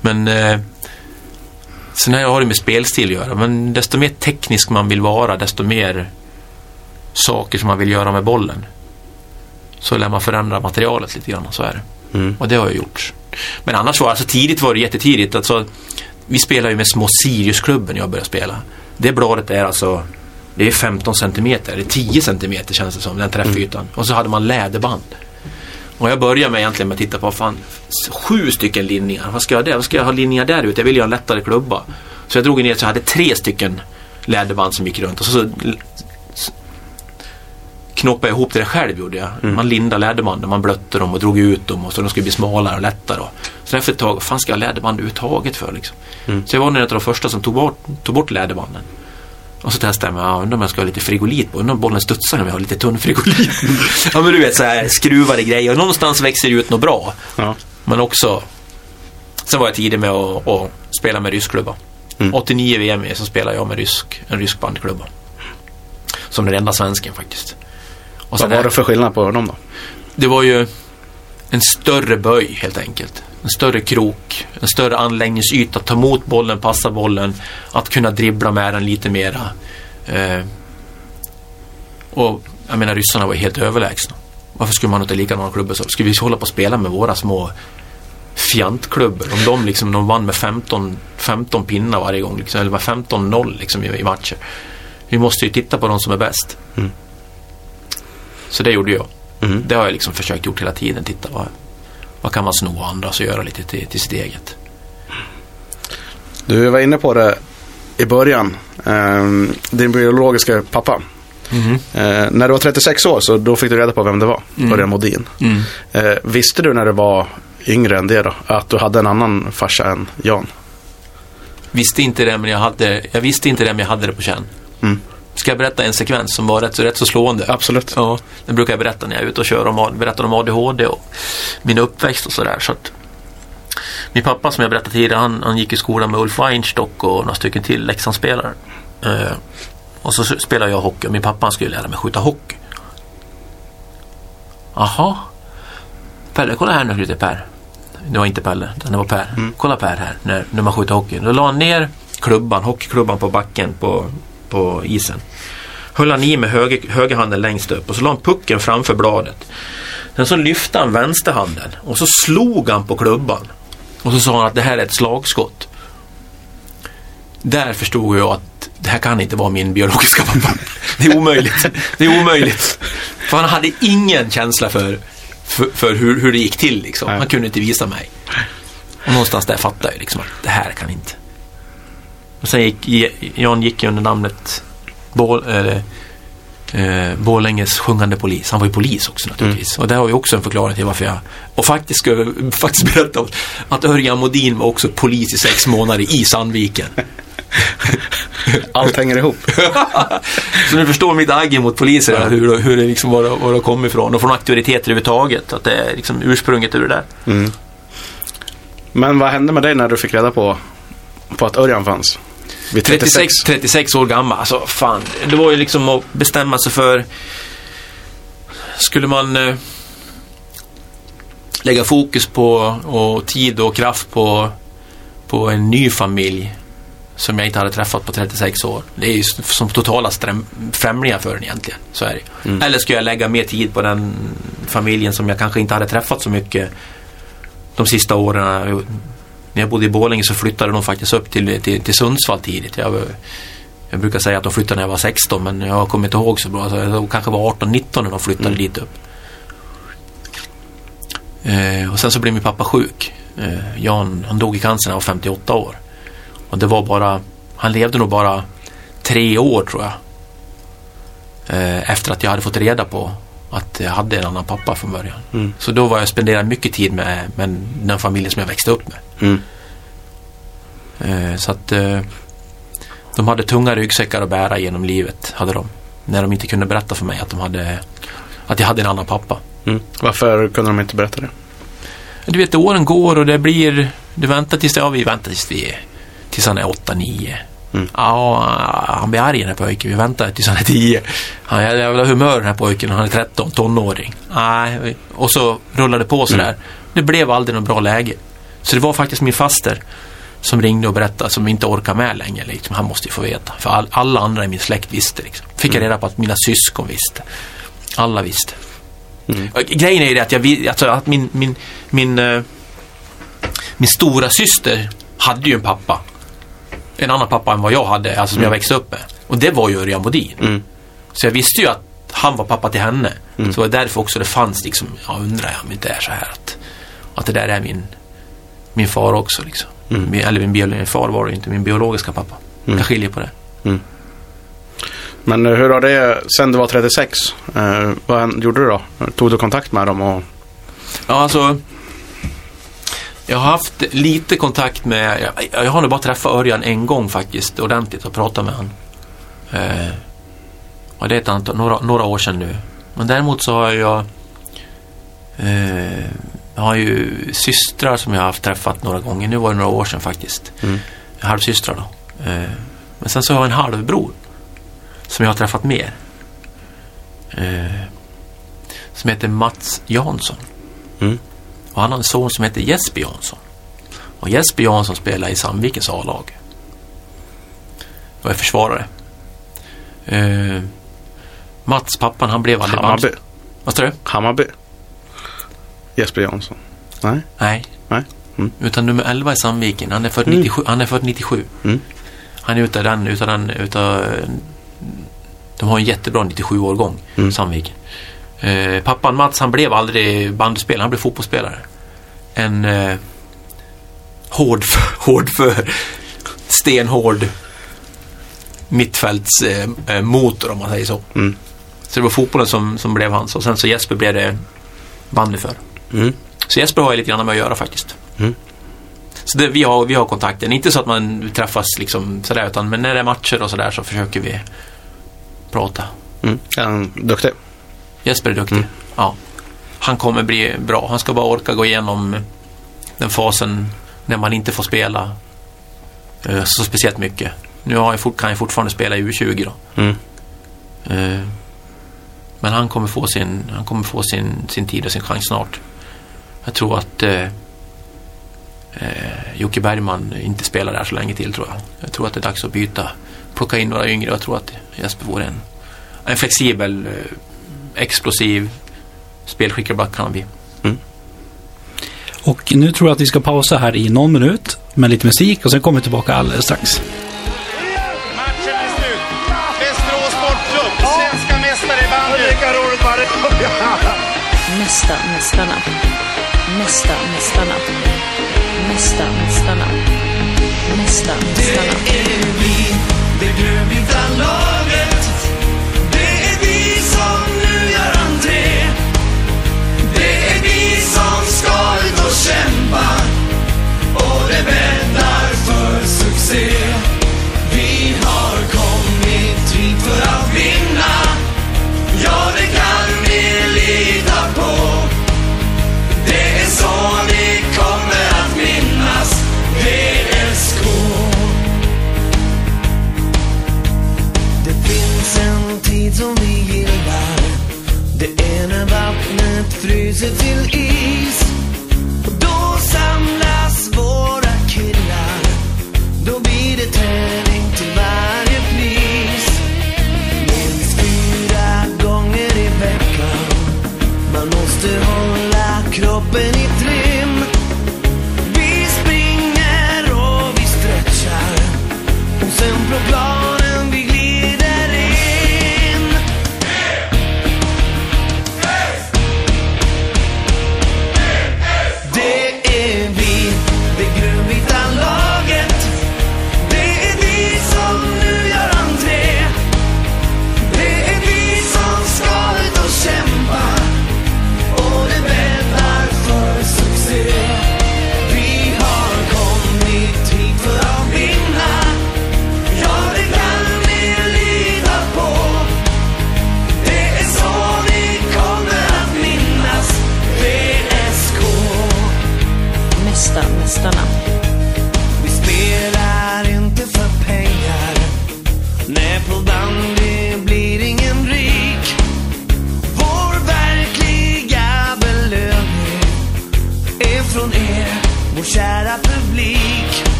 Men... Eh, sen har det med spelstil att göra. Men desto mer teknisk man vill vara, desto mer saker som man vill göra med bollen. Så lär man förändra materialet lite grann. Så är det. Mm. Och det har jag gjort. Men annars var alltså tidigt var det jättetidigt. Alltså, vi spelar ju med små Siriusklubben när jag började spela. Det bladet är alltså det är 15 centimeter, eller 10 centimeter känns det som, den träffytan. Och så hade man läderband. Och jag började med egentligen med att titta på, fan, sju stycken linningar. Vad ska jag ha där? Vad ska jag ha linningar där ute? Jag vill ju ha en lättare klubba. Så jag drog ner så jag hade tre stycken läderband som gick runt. Och så, så knoppade jag ihop det där själv gjorde jag. Man lindade läderbanden, man blötte dem och drog ut dem och så de skulle bli smalare och lättare. Då. Så efter ett tag, vad fan ska jag ha läderband överhuvudtaget för liksom? Så jag var en av de första som tog bort, tog bort läderbanden. Och så testade jag ja, undrar om jag ska ha lite frigolit på. Undrar om bollen studsar om jag har lite tunn frigolit. ja men du vet så här skruvade grejer. Och någonstans växer det ut något bra. Ja. Men också Sen var jag tidig med att, att spela med ryskklubba. Mm. 89 VM så spelade jag med rysk, en rysk bandklubba. Som den enda svensken faktiskt. Och Vad var det för skillnad på dem då? det var ju en större böj helt enkelt. En större krok, en större anläggningsyta, ta emot bollen, passa bollen, att kunna dribbla med den lite mera. Eh, och jag menar ryssarna var helt överlägsna. Varför skulle man inte likadana klubbor? Skulle vi hålla på och spela med våra små fjantklubbor? Om de liksom, de vann med 15, 15 pinnar varje gång, liksom, eller med 15-0 liksom, i, i matcher. Vi måste ju titta på de som är bäst. Mm. Så det gjorde jag. Mm. Det har jag liksom försökt gjort hela tiden. Titta vad, vad kan man sno andra och göra lite till, till sitt eget. Du var inne på det i början. Ehm, din biologiska pappa. Eh, när du var 36 år så då fick du reda på vem det var. Mm. Örjan Modin. Mm. Eh, visste du när du var yngre än det då? Att du hade en annan farsa än Jan? Visste inte det, men jag, hade, jag visste inte det, men jag hade det på känn. Mm. Ska jag berätta en sekvens som var rätt så, rätt så slående? Absolut. Ja, den brukar jag berätta när jag är ute och kör om, berättar om ADHD och min uppväxt och sådär. Så att min pappa som jag berättade tidigare, han, han gick i skolan med Ulf Weinstock och några stycken till Leksandsspelare. Eh, och så spelade jag hockey och min pappa skulle lära mig skjuta hockey. Aha. Pelle, kolla här nu lite Per. Det var inte Pelle, utan det var Per. Kolla Per här, när, när man skjuter hockey. Då la han ner klubban, hockeyklubban på backen på, på isen. Höll han i med höger, högerhanden längst upp och så la han pucken framför bladet. Sen så lyfte han vänsterhanden och så slog han på klubban. Och så sa han att det här är ett slagskott. Där förstod jag att det här kan inte vara min biologiska pappa. Det är omöjligt. Det är omöjligt. För han hade ingen känsla för, för, för hur, hur det gick till. Liksom. Han kunde inte visa mig. Och någonstans där fattade jag liksom att det här kan inte. Och sen gick Jan gick ju under namnet Bål, eller, eh, Borlänges sjungande polis. Han var ju polis också naturligtvis. Och det har ju också en förklaring till varför jag... Och faktiskt ska jag faktiskt berätta om att Örjan Modin var också polis i sex månader i Sandviken. Allt hänger ihop. Så du förstår mitt agg mot poliser, Ja. hur, hur det liksom var, var det kom ifrån. Och från auktoriteter överhuvudtaget. Att det är liksom ursprunget ur det där. Mm. Men vad hände med dig när du fick reda på, på att Örjan fanns? Vid 36? 36, 36 år gammal. Alltså fan, det var ju liksom att bestämma sig för... Skulle man eh, lägga fokus på och tid och kraft på, på en ny familj som jag inte hade träffat på 36 år. Det är ju som totala främlingar för den egentligen. Så är det. Mm. Eller skulle jag lägga mer tid på den familjen som jag kanske inte hade träffat så mycket de sista åren. När jag bodde i Borlänge så flyttade de faktiskt upp till, till, till Sundsvall tidigt. Jag, jag brukar säga att de flyttade när jag var 16 men jag kommer inte ihåg så bra. Alltså, jag kanske var 18-19 när de flyttade Mm. dit upp. Eh, och sen så blev min pappa sjuk. Eh, Jan, han dog i cancer när han var 58 år. Och det var bara, han levde nog bara tre år tror jag. Eh, efter att jag hade fått reda på att jag hade en annan pappa från början. Mm. Så då var jag spenderade mycket tid med, med den familjen som jag växte upp med. Mm. Eh, så att eh, de hade tunga ryggsäckar att bära genom livet, hade de. När de inte kunde berätta för mig att de hade att jag hade en annan pappa. Mm. Varför kunde de inte berätta det? Du vet, åren går och det blir... Du väntar tills... Ja, vi väntar tills vi. Tills han är 8-9. Mm. Ja, han blir arg den här pojken. Vi väntar tills han är 10. Han är jävla humör den här pojken han är 13, tonåring. Nej, och så rullade det på sådär. Mm. Det blev aldrig något bra läge. Så det var faktiskt min faster som ringde och berättade som inte orkar med längre. Liksom. Han måste ju få veta. För all, alla andra i min släkt visste. Liksom. Fick jag reda på att mina syskon visste. Alla visste. Mm. Grejen är ju det att, jag, alltså, att min, min, min, eh, min stora syster hade ju en pappa. En annan pappa än vad jag hade, alltså som jag växte upp med. Och det var ju Örjan Bodin. Mm. Så jag visste ju att han var pappa till henne. Mm. Så det var därför också det fanns liksom, jag undrar om det inte är så här att, att det där är min, min far också liksom. Mm. Eller min, bio, min far var det inte, min biologiska pappa. Mm. Jag skiljer på det. Men eh, hur har det, sen du var 36, eh, vad gjorde du då? Tog du kontakt med dem och... Ja, alltså. Jag har haft lite kontakt med, jag, jag har nog bara träffat Örjan en gång faktiskt ordentligt och pratat med han. Eh, och det är ett antal, några, några år sedan nu. Men däremot så har jag eh, jag har ju systrar som jag har träffat några gånger. Nu var det några år sedan faktiskt. Mm. Halvsystrar då. Eh, men sen så har jag en halvbror som jag har träffat mer. Eh, som heter Mats Jansson. Mm. Och han har en son som heter Jesper Jansson. Och Jesper Jansson spelar i Sandvikens A-lag. Och är försvarare. Eh, Mats, pappan, han blev aldrig Hammarby. Vad står det? Hammarby. Jesper Jansson. Nej. Nej. Nej. Mm. Utan nummer 11 i Sandviken. Han är född Mm. 97. Han är född 97. Mm. Han är utav den, utav den, utav... De har en jättebra 97-årgång, Mm. Sandviken. Eh, pappan Mats, han blev aldrig bandyspelare, han blev fotbollsspelare. En eh, hård, för, hård för stenhård mittfältsmotor eh, eh, om man säger så. Mm. Så det var fotbollen som, som blev hans och sen så Jesper blev det bandy för. Mm. Så Jesper har jag lite grann med att göra faktiskt. Mm. Så det, vi, har, vi har kontakten. Inte så att man träffas liksom sådär utan men när det är matcher och sådär så försöker vi prata. Mm. Är han duktig? Jesper är duktig. Mm. Ja. Han kommer bli bra. Han ska bara orka gå igenom den fasen när man inte får spela eh, så speciellt mycket. Nu har jag fort, kan jag fortfarande spela i U20 då. Mm. Eh, Men han kommer få sin, han kommer få sin, sin tid och sin chans snart. Jag tror att eh, eh, Jocke Bergman inte spelar där så länge till tror jag. Jag tror att det är dags att byta. Plocka in några yngre. Jag tror att Jesper vore en, en flexibel, eh, explosiv, spelskicklig back kan han bli. Och nu tror jag att vi ska pausa här i någon minut med lite musik och sen kommer vi tillbaka alldeles strax. Matchen är slut. Västerås Sportklubb, svenska mästare i bandy. Mesta mästarna. Mesta mästarna. Mesta mästarna. Mesta mästarna. Det 肩膀。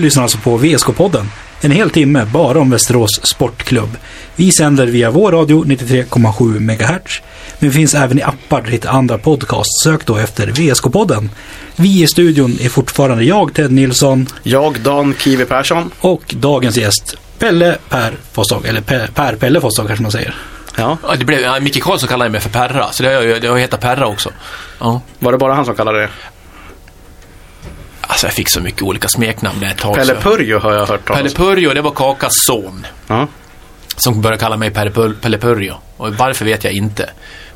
Lyssnar alltså på VSK-podden. En hel timme bara om Västerås Sportklubb. Vi sänder via vår radio 93,7 MHz. Men vi finns även i appar där hittar andra podcasts. Sök då efter VSK-podden. Vi i studion är fortfarande jag, Ted Nilsson, Jag, Dan Kiwi Persson. och dagens gäst Pelle Per Fossdag. Eller Per, per Pelle Fossdag kanske man säger. Ja. Ja, det blev, ja, Micke Karlsson kallade mig för Perra, så det har jag, det har jag hetat Perra också. Ja. Var det bara han som kallade det? Alltså jag fick så mycket olika smeknamn där ett tag. Pelle Purjo har jag hört talas Pelle om. Purjo, det var Kakas son. Ja. Som började kalla mig Pelle, Pelle Purjo. Och varför vet jag inte.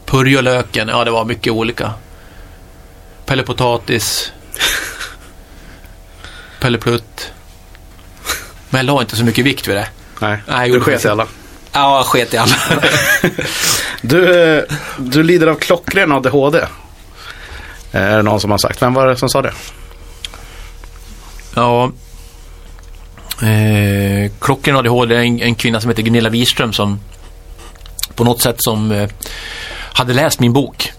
Purjolöken, ja det var mycket olika. Pelle Potatis. Pelle Plutt. Men jag la inte så mycket vikt vid det. Nej, Nej, du sket i alla. Ja, jag sket i alla. Du, eh, du lider av klockren ADHD. Eh, Är det någon som har sagt. Vem var det som sa det? Ja. Eh, Klockren ADHD en, en kvinna som heter Gunilla Wirström som på något sätt som eh, hade läst min bok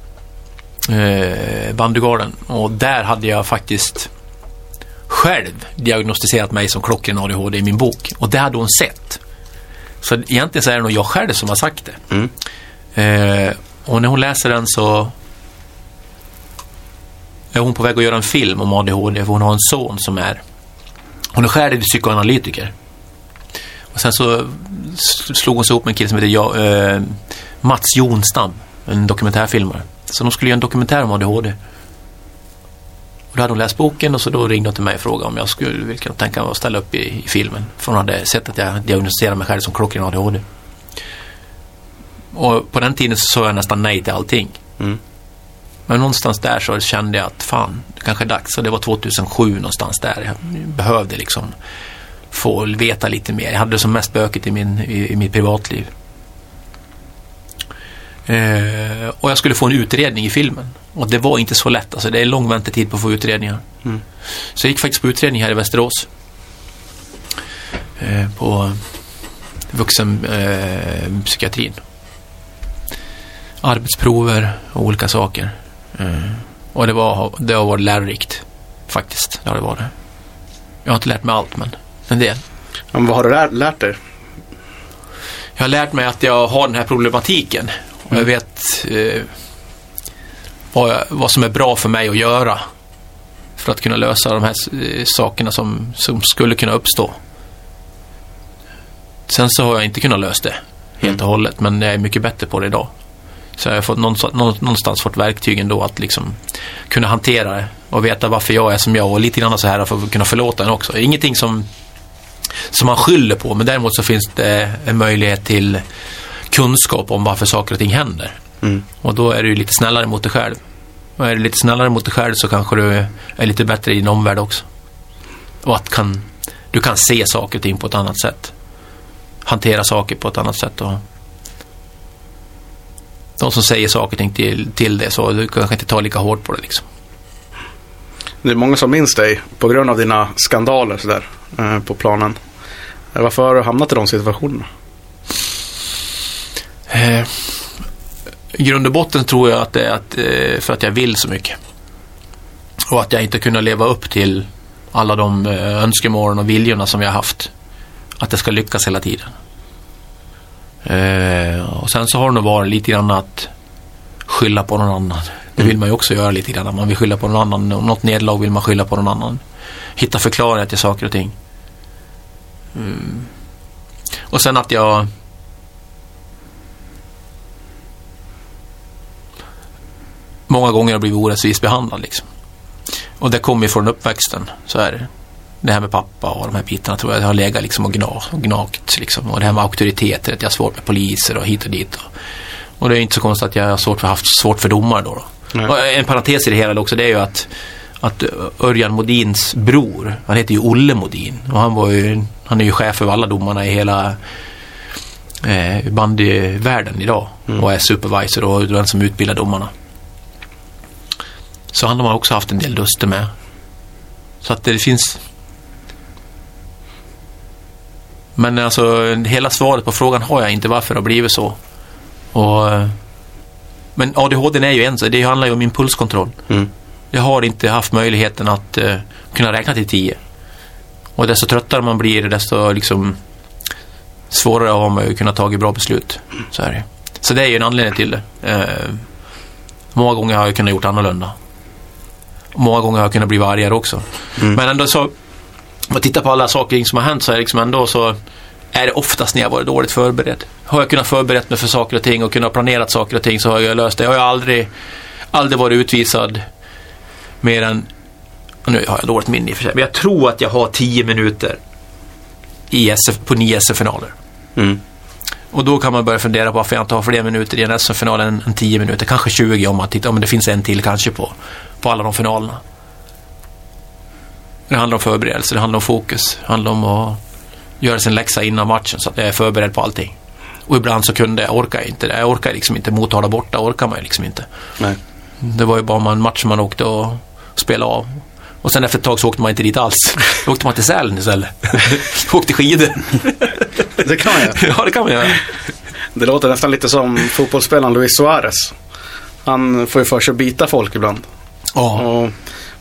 eh, Bandygarden och där hade jag faktiskt själv diagnostiserat mig som klockren ADHD i min bok och det hade hon sett. Så egentligen så är det nog jag själv som har sagt det. Mm. Eh, och när hon läser den så är hon på väg att göra en film om ADHD för hon har en son som är hon är själv psykoanalytiker. Och sen så slog hon sig ihop med en kille som heter ja, eh, Mats Jonstam, en dokumentärfilmare. Så de skulle göra en dokumentär om ADHD. Och då hade hon läst boken och så då ringde hon till mig och frågade om jag skulle vilka tänka mig att ställa upp i, i filmen. För hon hade sett att jag diagnostiserade mig själv som klockren ADHD. Och på den tiden så sa jag nästan nej till allting. Mm. Men någonstans där så kände jag att fan, det kanske är dags. Och det var 2007 någonstans där. Jag behövde liksom få veta lite mer. Jag hade det som mest bökigt i, min, i, i mitt privatliv. Eh, och jag skulle få en utredning i filmen. Och det var inte så lätt. Alltså, det är lång väntetid på att få utredningar. Mm. Så jag gick faktiskt på utredning här i Västerås. Eh, på vuxenpsykiatrin. Eh. Arbetsprover och olika saker. Eh, och det, var, det har varit lärorikt. Faktiskt, det har det varit. Jag har inte lärt mig allt, men en del. Ja, men vad har du lär, lärt dig? Jag har lärt mig att jag har den här problematiken. Och jag vet eh, vad, jag, vad som är bra för mig att göra. För att kunna lösa de här eh, sakerna som, som skulle kunna uppstå. Sen så har jag inte kunnat lösa det helt och hållet. Men jag är mycket bättre på det idag. Så jag har fått någonstans, fått verktygen då att liksom kunna hantera det. Och veta varför jag är som jag. Och lite grann så här för att kunna förlåta en också. Ingenting som som man skyller på. Men däremot så finns det en möjlighet till kunskap om varför saker och ting händer. Mm. Och då är du lite snällare mot dig själv. Och är du lite snällare mot dig själv så kanske du är lite bättre i din omvärld också. Och att kan, du kan se saker och ting på ett annat sätt. Hantera saker på ett annat sätt. Och de som säger saker och till, till det så du kanske inte tar lika hårt på det liksom. Det är många som minns dig på grund av dina skandaler sådär, eh, på planen. Eh, Varför har du hamnat i de situationerna? Eh, I grund och botten tror jag att det är att, eh, för att jag vill så mycket. Och att jag inte kunnat leva upp till alla de eh, önskemålen och viljorna som jag har haft. Att det ska lyckas hela tiden. Eh, och sen så har det nog varit lite grann att skylla på någon annan. Det vill man ju också göra lite grann. Man vill skylla på någon annan. Något nederlag vill man skylla på någon annan. Hitta förklaringar till saker och ting. Mm. Och sen att jag många gånger har blivit orättvist behandlad. Liksom. Och det kommer ju från uppväxten. Så är det. Det här med pappa och de här bitarna tror jag har legat liksom och, gna, och gnagt. Liksom. Och det här med auktoriteter, att jag har svårt med poliser och hit och dit. Och, och det är inte så konstigt att jag har svårt för, haft svårt för domare då. då. En parentes i det hela också, det är ju att, att Örjan Modins bror, han heter ju Olle Modin. Och han, var ju, han är ju chef för alla domarna i hela eh, bandyvärlden idag. Och är supervisor och den som utbildar domarna. Så han har man också haft en del luster med. Så att det finns... Men alltså hela svaret på frågan har jag inte varför det har blivit så. Och, men ADHD är ju en, så det handlar ju om impulskontroll. Mm. Jag har inte haft möjligheten att eh, kunna räkna till tio. Och desto tröttare man blir, desto liksom svårare har man ju att kunna ta bra beslut. Så är det. Så det är ju en anledning till det. Eh, många gånger har jag kunnat gjort annorlunda. Många gånger har jag kunnat bli argare också. Men ändå så, om man tittar på alla saker som har hänt så är liksom ändå så är det oftast när jag varit dåligt förberedd. Har jag kunnat förberett mig för saker och ting och kunnat planerat saker och ting så har jag löst det. Jag har aldrig, aldrig varit utvisad mer än, nu har jag dåligt minne i och för sig, men jag tror att jag har 10 minuter i SF, på nio SF-finaler. Mm. Och då kan man börja fundera på varför jag inte har fler minuter i en SM-final än, än 10 minuter. Kanske 20 om man tittar, om det finns en till kanske på, på alla de finalerna. Det handlar om förberedelse, det handlar om fokus, det handlar om att göra sin läxa innan matchen så att jag är förberedd på allting. Och ibland så kunde jag, orkar jag inte det. Jag orkar liksom inte. Motala borta orkar man ju liksom inte. Nej. Det var ju bara en match man åkte och spelade av. Och sen efter ett tag så åkte man inte dit alls. Då åkte man till Sälen istället. åkte skidor. Det kan man göra. ja, det kan man göra. Det låter nästan lite som fotbollsspelaren Luis Suarez. Han får ju för sig att bita folk ibland. Ja. Och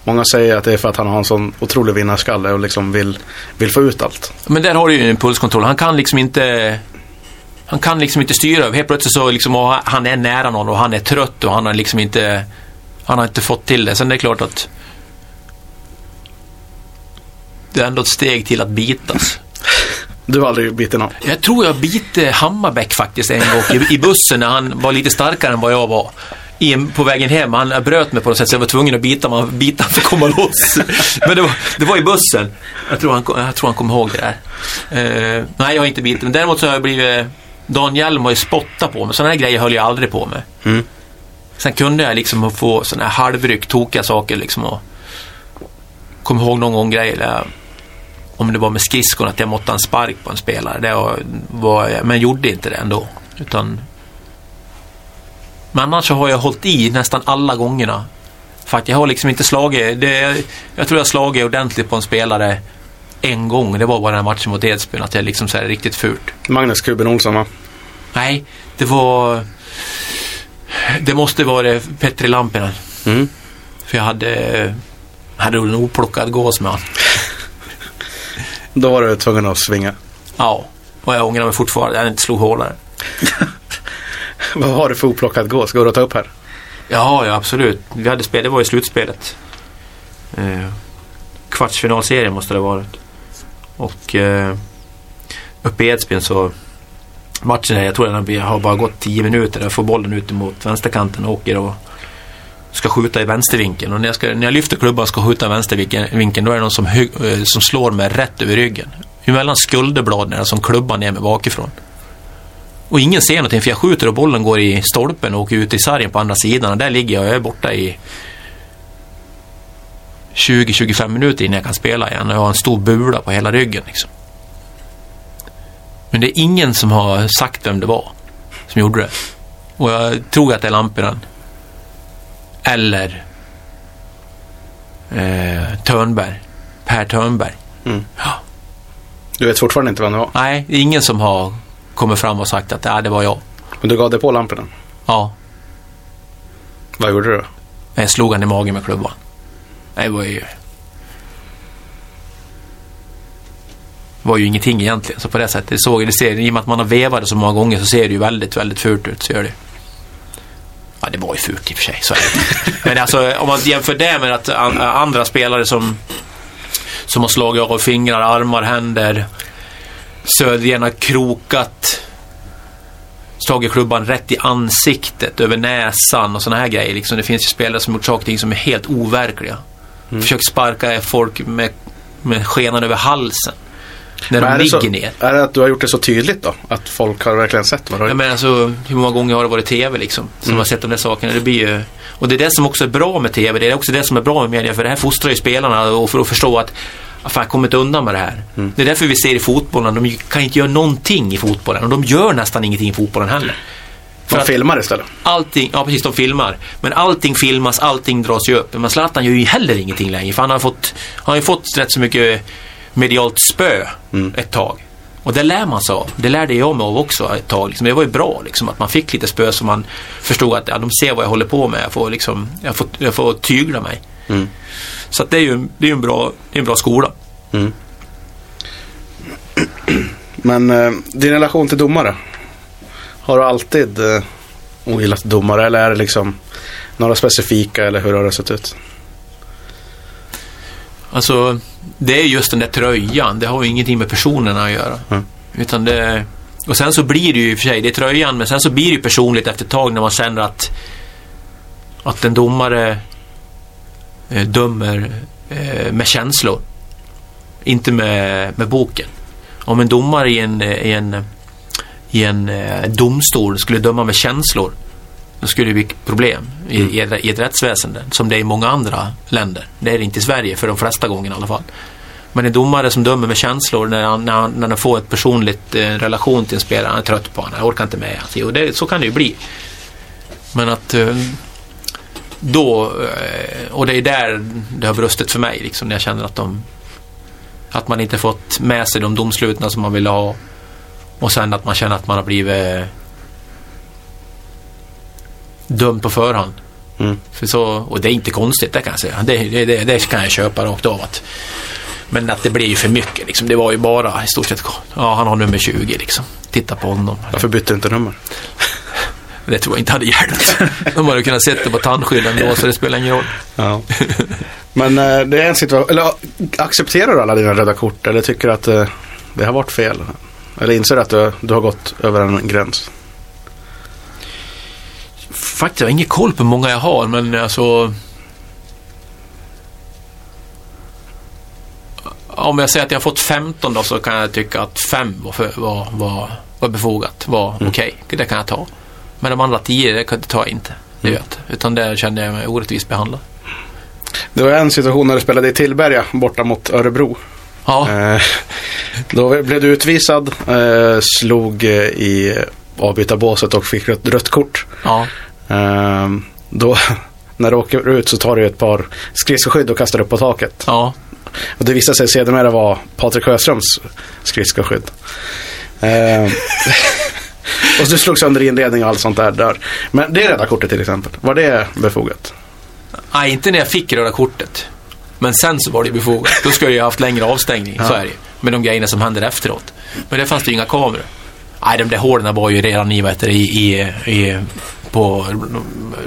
många säger att det är för att han har en sån otrolig vinnarskalle och liksom vill, vill få ut allt. Men där har du ju en pulskontroll. Han kan liksom inte han kan liksom inte styra. Helt plötsligt så liksom, han är nära någon och han är trött och han har liksom inte han har inte fått till det. Sen är det klart att det är ändå ett steg till att bitas. Du har aldrig bitit någon? Jag tror jag bit Hammarbäck faktiskt en gång i, i bussen när han var lite starkare än vad jag var. I, på vägen hem. Han bröt mig på något sätt så jag var tvungen att bita, man, bita för att komma loss. Men det var, det var i bussen. Jag tror han, jag tror han kom ihåg det där. Eh, nej, jag har inte bitit. Men däremot så har jag blivit... Dan Hjelm har ju spottat på mig. Sådana här grejer höll jag aldrig på med. Mm. Sen kunde jag liksom få sådana här halvryck, tokiga saker liksom. Och kom ihåg någon gång grejer om det var med skridskon att jag måtte en spark på en spelare. Det var, var, men gjorde inte det ändå. Utan men annars så har jag hållit i nästan alla gångerna. För att jag har liksom inte slagit. Det, jag tror jag slagit ordentligt på en spelare en gång. Det var bara den här matchen mot Edsbyn. Att jag liksom så här riktigt fult. Magnus Kuben Olsson va? Nej, det var... Det måste vara Petri Lampinen. Mm. För jag hade, hade en oplockad gås med honom. Då var du tvungen att svinga. Ja, och jag ångrar mig fortfarande. Jag inte slog hårdare. Vad har du för oplockad gås? Går det att ta upp här? Ja, ja absolut. Vi hade spel, det var i slutspelet. Eh, kvartsfinalserien måste det ha varit. Och eh, uppe i Edsbyn så matchen, här, jag tror den har bara gått 10 minuter. Jag får bollen ut mot vänsterkanten och åker och ska skjuta i vänstervinkeln. Och när jag, ska, när jag lyfter klubban och ska skjuta i vänstervinkeln då är det någon som, eh, som slår mig rätt över ryggen. Mellan skulderbladen är det som klubban ner mig bakifrån. Och ingen ser någonting för jag skjuter och bollen går i stolpen och åker ut i sargen på andra sidan. Och där ligger jag och jag är borta i 20-25 minuter innan jag kan spela igen. Och jag har en stor bula på hela ryggen. Liksom. Men det är ingen som har sagt vem det var som gjorde det. Och jag tror att det är Lampinen. Eller eh, Törnberg. Per Törnberg. Du vet fortfarande inte vem det var. Nej, det är ingen som har kommit fram och sagt att ja, det var jag. Men du gav dig på lamporna. Ja, Vad gjorde du då? jag slog han i magen med klubban. Det var ju... var ju ingenting egentligen. Så på det sättet såg det ser, i och med att man har vevat det så många gånger så ser det ju väldigt, väldigt fult ut. Så gör det. Ja, det var ju fult i och för sig. Så det. Men alltså om man jämför det med att an, andra spelare som som har slagit av fingrar, armar, händer. Södergren har krokat. Slagit klubban rätt i ansiktet, över näsan och sådana här grejer. Liksom, det finns ju spelare som gjort saker och ting som är helt overkliga. Försökt sparka folk med, med skenan över halsen. När Men de ligger så, ner. är det att du har gjort det så tydligt då? Att folk har verkligen sett vad du har gjort? men alltså, hur många gånger har det varit TV liksom? Som har sett de där sakerna. Det blir ju... Och det är det som också är bra med TV. Det är också det som är bra med media. För det här fostrar ju spelarna och för att förstå att "Ah, fan, inte undan med det här. Det är därför vi ser i fotbollen. De kan inte göra någonting i fotbollen. Och de gör nästan ingenting i fotbollen heller. För De filmar istället. allting, ja precis, de filmar. Men allting filmas, allting dras ju upp. Men Zlatan gör ju heller ingenting längre. För han har, fått, han har ju fått rätt så mycket medialt spö ett tag. Och det lär man sig av. Det lärde jag mig av också ett tag. Liksom. Det var ju bra liksom, att man fick lite spö så man förstod att ja, de ser vad jag håller på med. Jag får, liksom, jag får, jag får tygla mig. Så att det är ju det är en, bra, det är en bra skola. Mm. Men eh, din relation till domare? Har du alltid eh, ogillat domare eller är det liksom några specifika eller hur har det sett ut? Alltså, det är just den där tröjan. Det har ju ingenting med personerna att göra. Mm. Utan det... Och sen så blir det ju i och för sig, det är tröjan, men sen så blir det ju personligt efter ett tag när man känner att att en domare eh, dömer eh, med känslor. Inte med, med boken. Om en domare i en, i en, i en eh, domstol skulle döma med känslor då skulle det bli problem i, i, ett- i ett rättsväsende som det är i många andra länder. Det är det inte i Sverige för de flesta gångerna i alla fall. Men en domare som dömer med känslor när han, när han, när han får ett personligt eh, relation till en spelare, han är trött på honom, jag orkar inte med honom. Och det, så kan det ju bli. Men att eh, då, eh, och det är där det har brustit för mig, liksom, när jag känner att de att man inte fått med sig de domslutna som man ville ha. Och sen att man känner att man har blivit dömd på förhand. Mm. För så, och det är inte konstigt, det kan jag säga. Det, det, det, det kan jag köpa rakt av. Att, men att det blev ju för mycket. Liksom. Det var ju bara i stort sett, ja han har nummer 20 liksom. Titta på honom. Varför bytte du inte nummer? Det tror jag inte hade hjälpt. De hade kunnat det på tandskydden då så det spelar ingen roll. Ja. Men eh, det är en situation, eller accepterar du alla dina röda kort eller tycker du att eh, det har varit fel? Eller inser du att du, du har gått över en gräns? Faktiskt, jag har ingen koll på hur många jag har, men alltså... Om jag säger att jag har fått 15 då så kan jag tycka att 5 var, för, var, var, var befogat, var okej. Det kan jag ta. Men de andra 10, det, tar jag inte. Det gör jag. Utan där kände jag mig orättvist behandlad. Det var en situation när du spelade i Tillberga borta mot Örebro. Ja, Eh, då blev du utvisad, eh, slog eh, i avbytarbåset och fick rött, rött kort. ja, Eh, då, när du åker ut så tar du ett par skridskoskydd och kastar upp på taket. ja. Och det visade sig sedermera vara Patrik Sjöströms skridskoskydd. Och du slog sönder inredning och allt sånt där. där. Men det röda kortet till exempel, var det befogat? Nej, inte när jag fick röda kortet. Men sen så var det befogat. Då skulle jag ha haft längre avstängning, så Ja. är det. Med de grejerna som händer efteråt. Men det fanns det ju inga kameror. Nej, de där hålen var ju redan i, vad heter det, i, i, i, på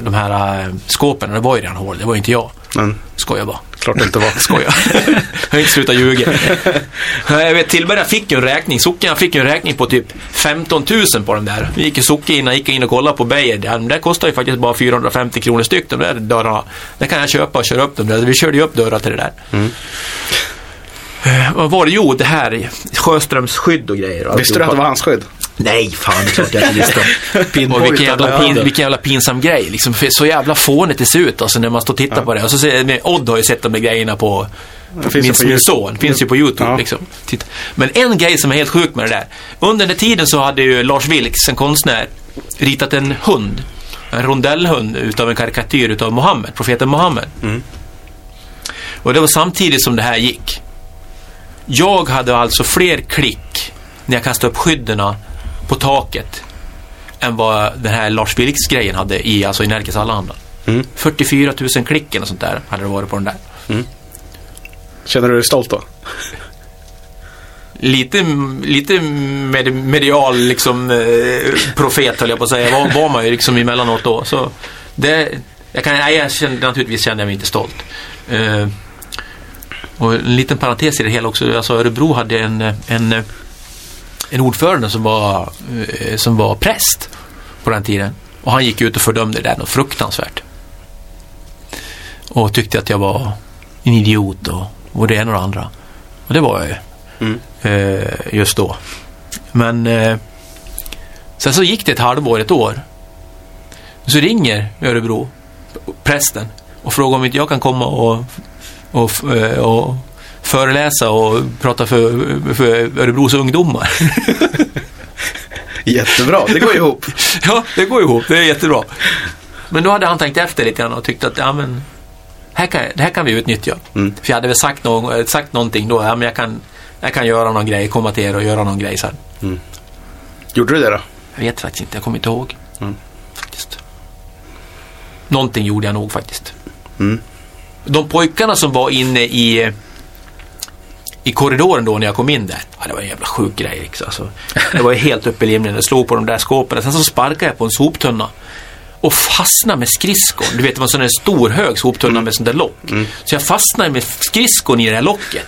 de här äh, skåpen. Det var ju redan hål. Det var ju inte jag. Men Skojar bara. klart det inte var. Skojar. jag har inte slutat ljuga. jag vet, Tillberga fick ju en räkning. Socken fick ju en räkning på typ 15 000 på den där. Vi gick ju Socke in och gick in och kollade på Beijer. Den där kostar ju faktiskt bara 450 kronor styck, de där dörrarna. Det kan jag köpa och köra upp dem där. Vi körde ju upp dörrar till det där. Eh, Vad var det? Jo, det här Sjöströms skydd och grejer. och Visste du att det var hans skydd? Nej, fan det är klart jag inte visste. och vilken jävla, pin, vilken jävla pinsam grej. Liksom, så jävla fånigt det ser ut alltså, när man står och tittar på det. Och så ser, Odd har ju sett de där grejerna på finns min, på min son. Finns ju på YouTube. Ja. Liksom. Titta. Men en grej som är helt sjuk med det där. Under den tiden så hade ju Lars Vilks, en konstnär, ritat en hund. En rondellhund utav en karikatyr utav Mohammed, profeten Mohammed. Och det var samtidigt som det här gick. Jag hade alltså fler klick när jag kastade upp skydden på taket än vad den här Lars Vilks-grejen hade i, alltså i Närkes Allehanda. Mm. 44 000 klicken och sånt där hade det varit på den där. Känner du dig stolt då? Lite, lite med, medial liksom, eh, profet höll jag på att säga. Var, var man ju liksom emellanåt då. Så det, jag kan, nej, jag kände, naturligtvis kände jag mig inte stolt. Eh, och en liten parentes i det hela också. Alltså Örebro hade en, en, en ordförande som var, eh, som var präst på den tiden. Och han gick ut och fördömde det där något fruktansvärt. Och tyckte att jag var en idiot och, och det ena och det andra. Och det var jag ju Mm. eh, just då. Men eh, sen så gick det ett halvår, ett år. Så ringer Örebro, prästen, och frågar om inte jag kan komma och, och, eh, och föreläsa och prata för, för Örebros ungdomar. Jättebra, det går ihop. ja, det går ihop. Det är jättebra. Men då hade han tänkt efter lite grann och tyckt att ja, men, här kan, det här kan vi utnyttja. Mm. För jag hade väl sagt, någon, sagt någonting då. Ja, men jag, kan, jag kan göra någon grej, komma till er och göra någon grej sen. Gjorde du det då? Jag vet faktiskt inte, jag kommer inte ihåg. Mm. Faktiskt. Någonting gjorde jag nog faktiskt. Mm. De pojkarna som var inne i, i korridoren då när jag kom in där. Ja, det var en jävla sjuk grej. Liksom. Alltså, det var helt uppe i limningen. Det slog på de där skåpen. Sen så sparkade jag på en soptunna. Och fastnade med skridskon. Du vet, det var en sån där stor hög soptunna med sånt där lock. Så jag fastnade med skridskon i det här locket.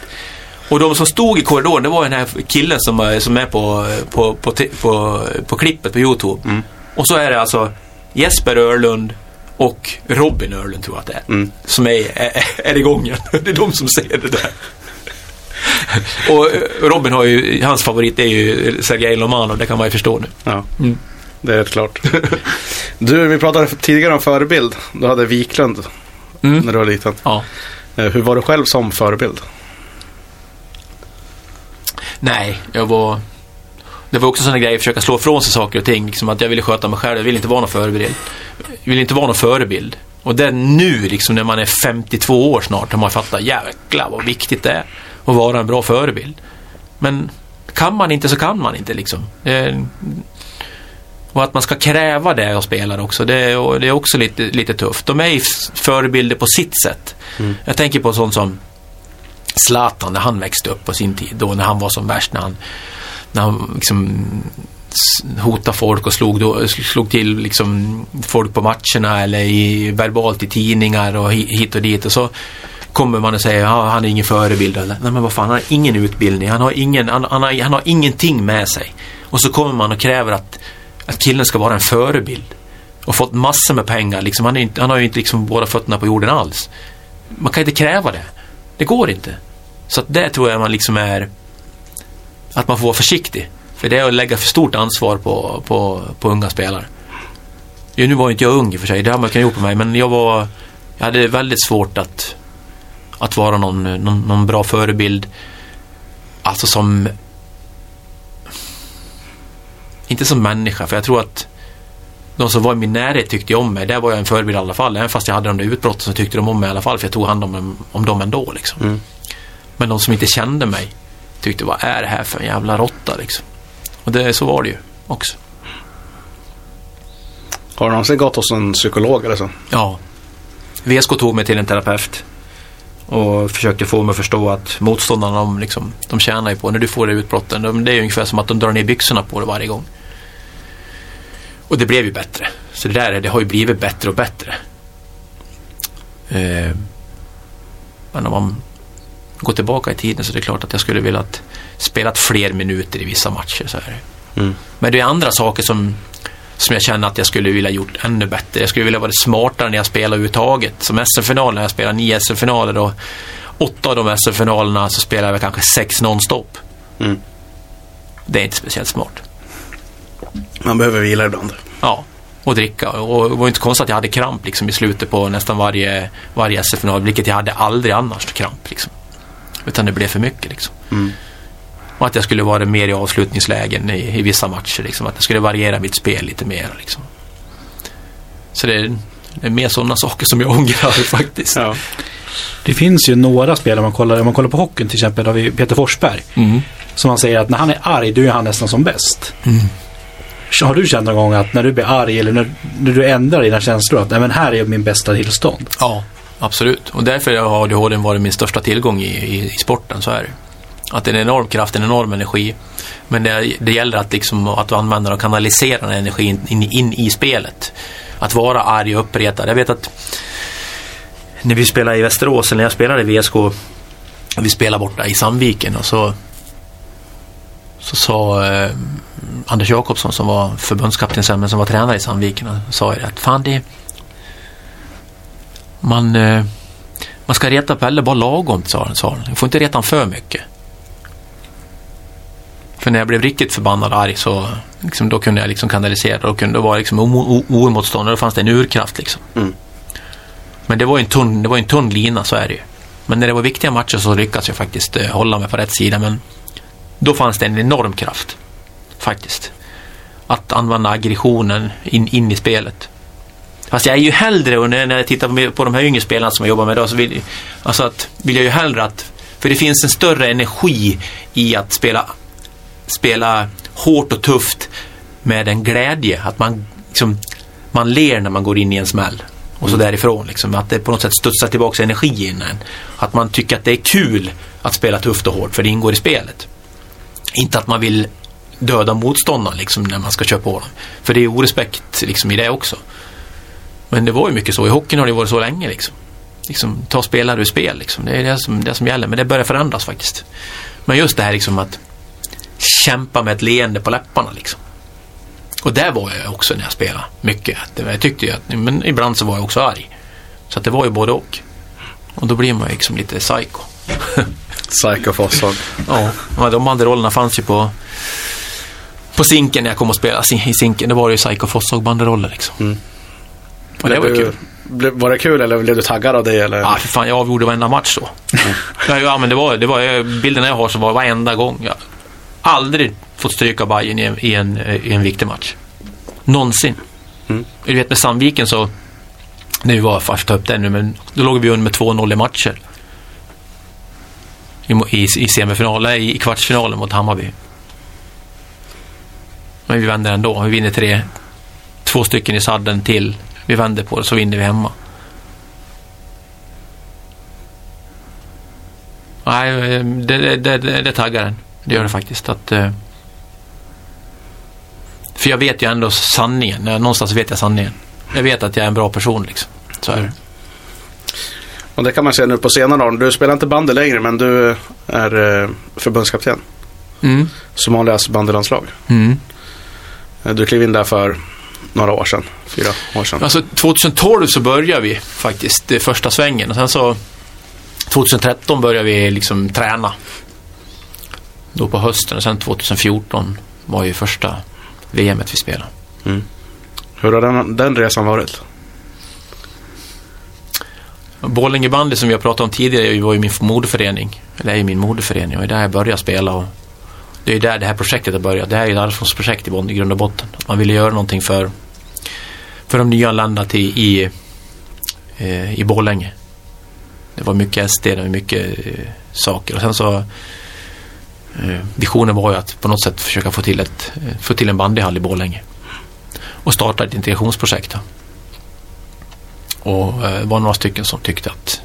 Och de som stod i korridoren, det var den här killen som, är- som är på, på, på, på, på, klippet på Youtube. Och så är det alltså Jesper Örlund och Robin Örlund tror jag att det är. Mm. Som är, är, är i gången. Det är de som ser det där. och eh, Robin har ju, hans favorit är ju Sergej Lomanov, det kan man ju förstå nu. Ja, Mm. det är rätt klart. Du, vi pratade tidigare om förebild. Du hade Wiklund Mm. när du var liten. Ja. Eh, Hur var du själv som förebild? Nej, jag var... Det var också sådana grejer, försöka slå ifrån sig saker och ting. Liksom att jag ville sköta mig själv, jag ville inte vara någon förebild. Jag ville inte vara någon förebild. Och det är nu, liksom när man är 52 år snart, har man fattat jäklar vad viktigt det är att vara en bra förebild. Men kan man inte så kan man inte liksom. Och att man ska kräva det av spelare också, det, är- och det är också lite, lite tufft. De är förebilder på sitt sätt. Jag tänker på sånt som Zlatan när han växte upp på sin tid, då när han var som värst, när han, när han liksom hotade folk och slog, då, slog till liksom folk på matcherna eller i, verbalt i tidningar och hi- hit och dit och så kommer man och säger att han är ingen förebild. Eller, Nej men vad fan, han har ingen utbildning, han har, ingen, han, han, har, han har ingenting med sig. Och så kommer man och kräver att, att killen ska vara en förebild. Och fått massor med pengar, liksom, han, är inte, han har ju inte liksom båda fötterna på jorden alls. Man kan inte kräva det. Det går inte. Så att det tror jag man liksom är att man får vara försiktig. För det är att lägga för stort ansvar på, på, på unga spelare. Ja, nu var inte jag ung i och för sig, det har man kunnat gjort på mig, men jag var jag hade väldigt svårt att att vara någon, någon, någon bra förebild. Alltså som inte som människa, för jag tror att de som var i min närhet tyckte om mig. Där var jag en förebild i alla fall. Även fast jag hade de där utbrotten så tyckte de om mig i alla fall. För jag tog hand om dem, om dem ändå. Liksom. Mm. Men de som inte kände mig tyckte vad är det här för en jävla råtta liksom. Och det, så var det ju också. Har du någonsin gått hos en psykolog eller så? Ja. VSK tog mig till en terapeut. Och försökte få mig att förstå att motståndarna de, liksom, de tjänar ju på när du får det utbrotten. De, det är ju ungefär som att de drar ner byxorna på det varje gång. Och det blev ju bättre. Så det där det har ju blivit bättre och bättre. Eh, men om man går tillbaka i tiden så är det klart att jag skulle vilja att spelat fler minuter i vissa matcher. Så är det. Mm. Men det är andra saker som, som jag känner att jag skulle vilja gjort ännu bättre. Jag skulle vilja vara smartare när jag spelar överhuvudtaget. Som SM-final, när jag spelar nio SM-finaler och åtta av de SM-finalerna så spelar jag kanske sex nonstop. Mm. Det är inte speciellt smart. Man behöver vila ibland. Ja, och dricka. Och det var inte konstigt att jag hade kramp liksom, i slutet på nästan varje, varje SM-final, vilket jag hade aldrig annars kramp. Liksom. Utan det blev för mycket. Liksom. Mm. Och att jag skulle vara mer i avslutningslägen i, i vissa matcher. Liksom. Att jag skulle variera mitt spel lite mer. Liksom. Så det är, det är mer sådana saker som jag ångrar faktiskt. Ja. Det finns ju några spelare, om man kollar, om man kollar på hockeyn till exempel, har vi Peter Forsberg. Mm. Som han säger att när han är arg, då är han nästan som bäst. Har du känt någon gång att när du blir arg eller när, när du ändrar dina känslor att Nej, men här är min bästa tillstånd? Ja, absolut. Och därför har ADHD varit min största tillgång i, i, i sporten, så är det. Att det är en enorm kraft, en enorm energi. Men det, det gäller att, liksom, att använda och kanalisera den energin in, in i spelet. Att vara arg och uppretad. Jag vet att när vi spelade i Västerås, eller när jag spelade i VSK, vi spelade borta i Sandviken och så så sa eh, Anders Jakobsson som var förbundskapten sen men som var tränare i Sandviken och sa ju att fan det man, eh, man ska reta Pelle bara lagom, sa han. sa han. Man får inte reta han för mycket. För när jag blev riktigt förbannad och arg så liksom, då kunde jag liksom kanalisera. Då kunde vara liksom oemotståndare. Då fanns det en urkraft liksom. Mm. Men det var ju en tunn, det var en tunn lina, så är det ju. Men när det var viktiga matcher så lyckades jag faktiskt eh, hålla mig på rätt sida. Men då fanns det en enorm kraft. Faktiskt. Att använda aggressionen in, in i spelet. Fast jag är ju hellre, och när jag tittar på- på de här yngre spelarna som jag jobbar med idag, så vill, alltså att, vill jag ju hellre att... För det finns en större energi i att spela, spela hårt och tufft med en glädje. Att man, liksom, man ler när man går in i en smäll. Och så därifrån liksom. Att det på något sätt studsar tillbaka energi in en. Att man tycker att det är kul att spela tufft och hårt för det ingår i spelet. Inte att man vill döda motståndaren liksom när man ska köra på dem. För det är orespekt liksom i det också. Men det var ju mycket så. I hockeyn har det varit så länge liksom. liksom ta spelare ur spel liksom. Det är det som, det som gäller. Men det börjar förändras faktiskt. Men just det här liksom att kämpa med ett leende på läpparna liksom. Och där var jag också när jag spelade mycket. Jag tyckte ju att, men ibland så var jag också arg. Så att det var ju både och. Och då blir man ju liksom lite psycho. Psycho Fosshog. Ja, de andra rollerna fanns ju på på Zinken när jag kom och spelade i Zinken. Det var ju Psycho Fosshog banderoller liksom. Mm. Och det var ju kul. Var det kul eller blev du taggad av det? Eller? Ja, för fan, jag avgjorde varenda match då. ja, ja, men det var, det var bilden jag har så var varenda gång. Jag aldrig fått stryka Bajen i en, i en, i en viktig match. Någonsin. Mm. Du vet med Sandviken så, nu var jag fast ta upp det nu, men då låg vi under med 2-0 i matcher. I, i, i semifinalen, i, i kvartsfinalen mot Hammarby. Men vi vänder ändå. Vi vinner tre, två stycken i sadden till. Vi vänder på det, så vinner vi hemma. Nej, eh, det, det, det, det, taggar en. Det gör det faktiskt. Att, eh, för jag vet ju ändå sanningen. Eh, Någonstans vet jag sanningen. Jag vet att jag är en bra person liksom. Så är det. Och det kan man se nu på senare år. Du spelar inte bandy längre men du är eh, förbundskapten. Mm. Somalias bandylandslag. Mm. Du klev in där för några år sedan. Fyra år sedan. Alltså 2012 så började vi faktiskt det första svängen och sen så 2013 började vi liksom träna. Då på hösten och sen 2014 var ju första VMet vi spelade. Hur har den, den resan varit? Borlänge bandy som vi har pratat om tidigare var ju min moderförening. Eller är ju min moderförening och det är där jag började spela. Och det är där det här projektet har börjat. Det här är ju ett allsångsprojekt i, grund och botten. Man ville göra någonting för, för de nyanlända till, i, eh, i Borlänge. Det var mycket SD, det var mycket eh, saker. Och sen så visionen var ju att på något sätt försöka få till, ett, eh, få till en bandyhall i Borlänge. Och starta ett integrationsprojekt. Och eh, var några stycken som tyckte att,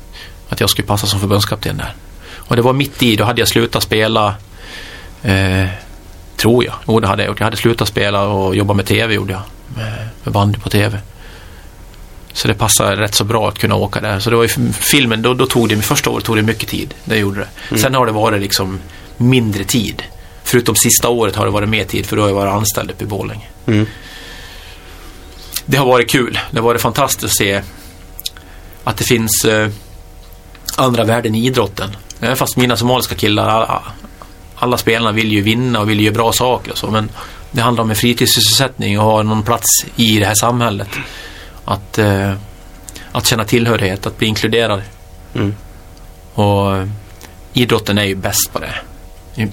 att jag skulle passa som förbundskapten där. Och det var mitt i, då hade jag slutat spela, eh, tror jag. Jo, det hade jag gjort. Jag hade slutat spela och jobba med TV gjorde jag. Med, med bandy på TV. Så det passade rätt så bra att kunna åka där. Så det var ju filmen, då, då tog det, första året tog det mycket tid. Det gjorde det. Sen har det varit liksom mindre tid. Förutom sista året har det varit mer tid för då har jag varit anställd uppe i Borlänge. Mm. Det har varit kul. Det har varit fantastiskt att se att det finns eh, andra värden i idrotten. Även fast mina somaliska killar, alla, alla spelarna vill ju vinna och vill ju göra bra saker och så. Men det handlar om en fritidssysselsättning och ha någon plats i det här samhället. Att, eh, att känna tillhörighet, att bli inkluderad. Mm. Och eh, idrotten är ju bäst på det.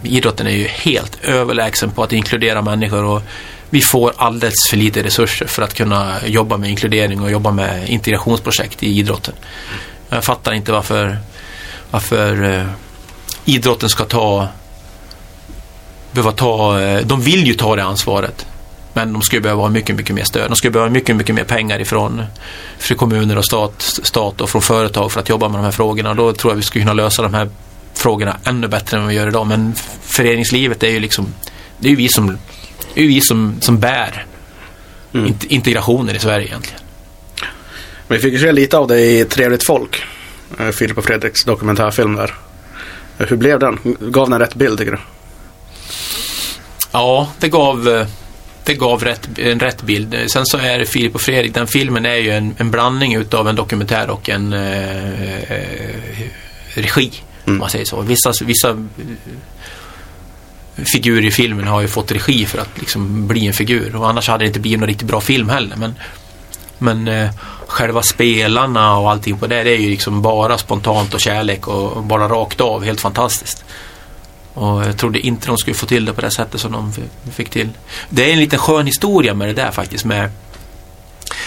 Idrotten är ju helt överlägsen på att inkludera människor och vi får alldeles för lite resurser för att kunna jobba med inkludering och jobba med integrationsprojekt i idrotten. Jag fattar inte varför, varför eh, idrotten ska ta behöva ta, eh, de vill ju ta det ansvaret. Men de skulle behöva ha mycket, mycket mer stöd. De skulle behöva mycket, mycket mer pengar ifrån från kommuner och stat, stat och från företag för att jobba med de här frågorna. Då tror jag vi skulle kunna lösa de här frågorna ännu bättre än vad vi gör idag. Men föreningslivet är ju liksom, det är ju vi som, det är vi som, som bär Mm. int- integrationen i Sverige egentligen. Vi fick ju se lite av det i Trevligt folk. eh, Filip och Fredriks dokumentärfilm där. Eh, Hur blev den? Gav den rätt bild tycker du? Ja, det gav, eh, det gav rätt, en rätt bild. Sen så är Filip och Fredrik, den filmen är ju en, en blandning utav en dokumentär och en eh, regi. Mm. man säger så. Vissa, vissa eh, figurer i filmen har ju fått regi för att liksom bli en figur och annars hade det inte blivit någon riktigt bra film heller. Men, men eh, själva spelarna och allting på det, det är ju liksom bara spontant och kärlek och, bara rakt av. Helt fantastiskt. Och jag trodde inte de skulle få till det på det sättet som de fick till. Det är en liten skön historia med det där faktiskt med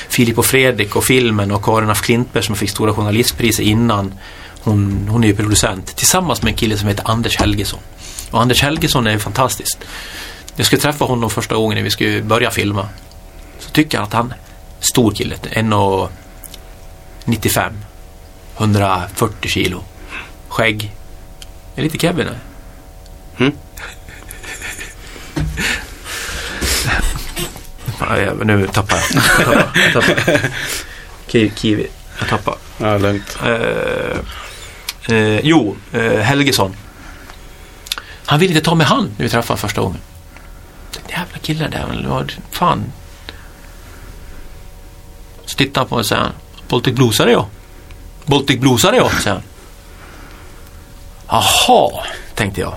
Filip och Fredrik och filmen och Karin af Klintberg som fick Stora Journalistpriset innan. Hon, hon är producent tillsammans med en kille som heter Anders Helgesson. Och Anders Helgesson är fantastisk. Jag skulle träffa honom första gången när vi skulle börja filma. Så tycker jag att han, stor kille, en och 95. 140 kilo. Skägg. Är lite Kevin här. Mm. Fan, Nu tappar jag. Jag tappar. Jag tappar. Ki- Kiwi. Jag tappar. Ja, lugnt. Eh, eh, jo, eh, Helgesson. Han ville inte ta med hand när vi träffade första gången. Den jävla killen där, vad fan. Så tittade han på mig och säger Baltic Bluesare jag. Baltic Bluesare jag, säger han. Jaha, tänkte jag.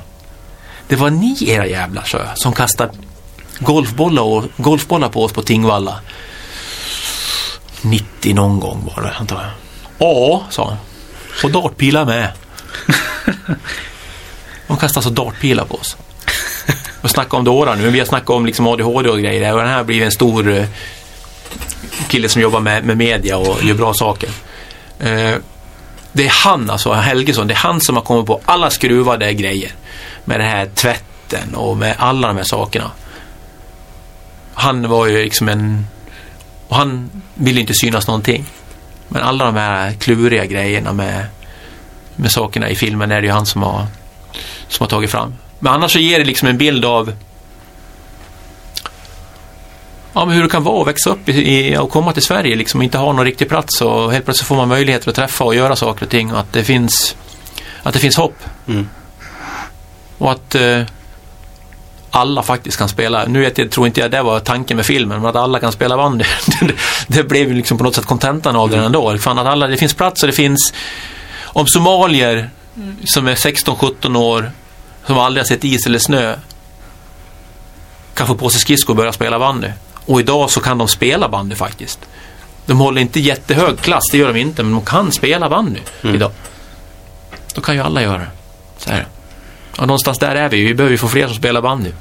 Det var ni era jävlar, sa jag, som kastade golfbollar, och, golfbollar på oss på Tingvalla. 90 någon gång var det, antar jag. Ja, sa han. Och dartpilar med. De kastar alltså dartpilar på oss. Och snacka om Dora nu. Vi har snackat om liksom ADHD och grejer. Och den här blir en stor eh, kille som jobbar med, med media och gör bra saker. Eh, det är han, alltså Helgesson, det är han som har kommit på alla skruvade grejer. Med den här tvätten och med alla de här sakerna. Han var ju liksom en... Och han ville inte synas någonting. Men alla de här kluriga grejerna med, med sakerna i filmen är det ju han som har, som har tagit fram. Men annars så ger det liksom en bild av ja, men hur det kan vara att växa upp i, och komma till Sverige liksom, och inte ha någon riktig plats och helt plötsligt får man möjligheter att träffa och göra saker och ting och att det finns, att det finns hopp. Mm. Och att eh, alla faktiskt kan spela. Nu vet jag, tror inte jag det var tanken med filmen, men att alla kan spela bandy. det, det blev ju liksom på något sätt kontentan av den ändå. Fan att alla, det finns plats och det finns om somalier som är 16-17 år som aldrig har sett is eller snö kan få på sig skridskor och börja spela bandy. Och idag så kan de spela bandy faktiskt. De håller inte jättehög klass, det gör de inte, men de kan spela bandy idag. Då kan ju alla göra det. Så är det. Och någonstans där är vi. Vi behöver ju få fler som spelar bandy.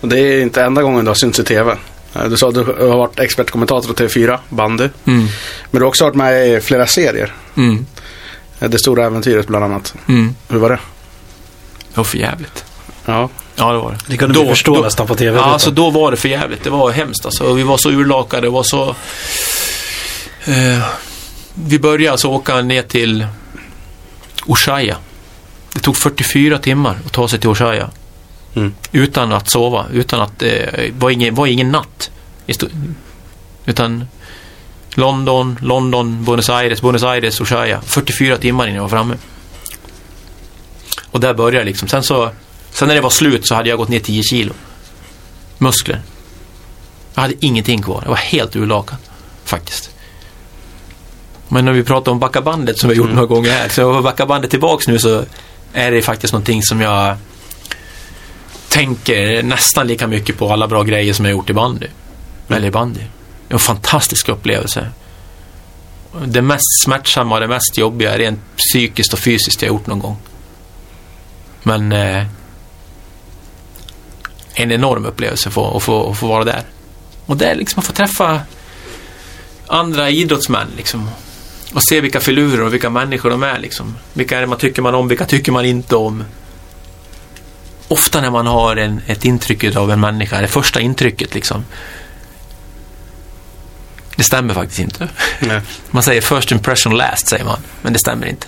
Och det är inte enda gången du har synts i TV. Eh, Du sa att du har varit expertkommentator på TV4, bandy. Mm. Men du har också varit med i flera serier. Mm. Eh, Det stora äventyret bland annat. Mm. Hur var det? Det var för jävligt. Ja. Ja, det var det. Det kunde Då- vi förstå då- nästan på TV. Ja, alltså då var det för jävligt. Det var hemskt alltså. Vi var så urlakade. Det var så... Eh, vi började alltså åka ner till Ushuaia. Det tog 44 timmar att ta sig till Ushuaia. Mm. Utan att sova. Utan att... Det eh, var, ingen, var ingen natt. Utan London, London, Buenos Aires, Buenos Aires, Ushuaia. 44 timmar innan jag var framme. Och där började jag liksom. Sen så... Sen när det var slut så hade jag gått ner 10 kilo. Muskler. Jag hade ingenting kvar. Jag var helt urlakad. Faktiskt. Men när vi pratar om backa bandet som vi har gjort några gånger här. Så jag backar bandet tillbaks nu så är det faktiskt någonting som jag tänker nästan lika mycket på alla bra grejer som jag gjort i bandy. Eller i bandy. Det var en fantastisk upplevelse. Det mest smärtsamma och det mest jobbiga rent psykiskt och fysiskt jag gjort någon gång. Men eh, en enorm upplevelse att få, att få, att få vara där. Och det är liksom att få träffa andra idrottsmän liksom. Och se vilka filurer och vilka människor de är liksom. Vilka är det man tycker man om, vilka tycker man inte om. Ofta när man har en, ett intryck av en människa, det första intrycket liksom. Det stämmer faktiskt inte. Nej. Man säger first impression last, säger man. Men det stämmer inte.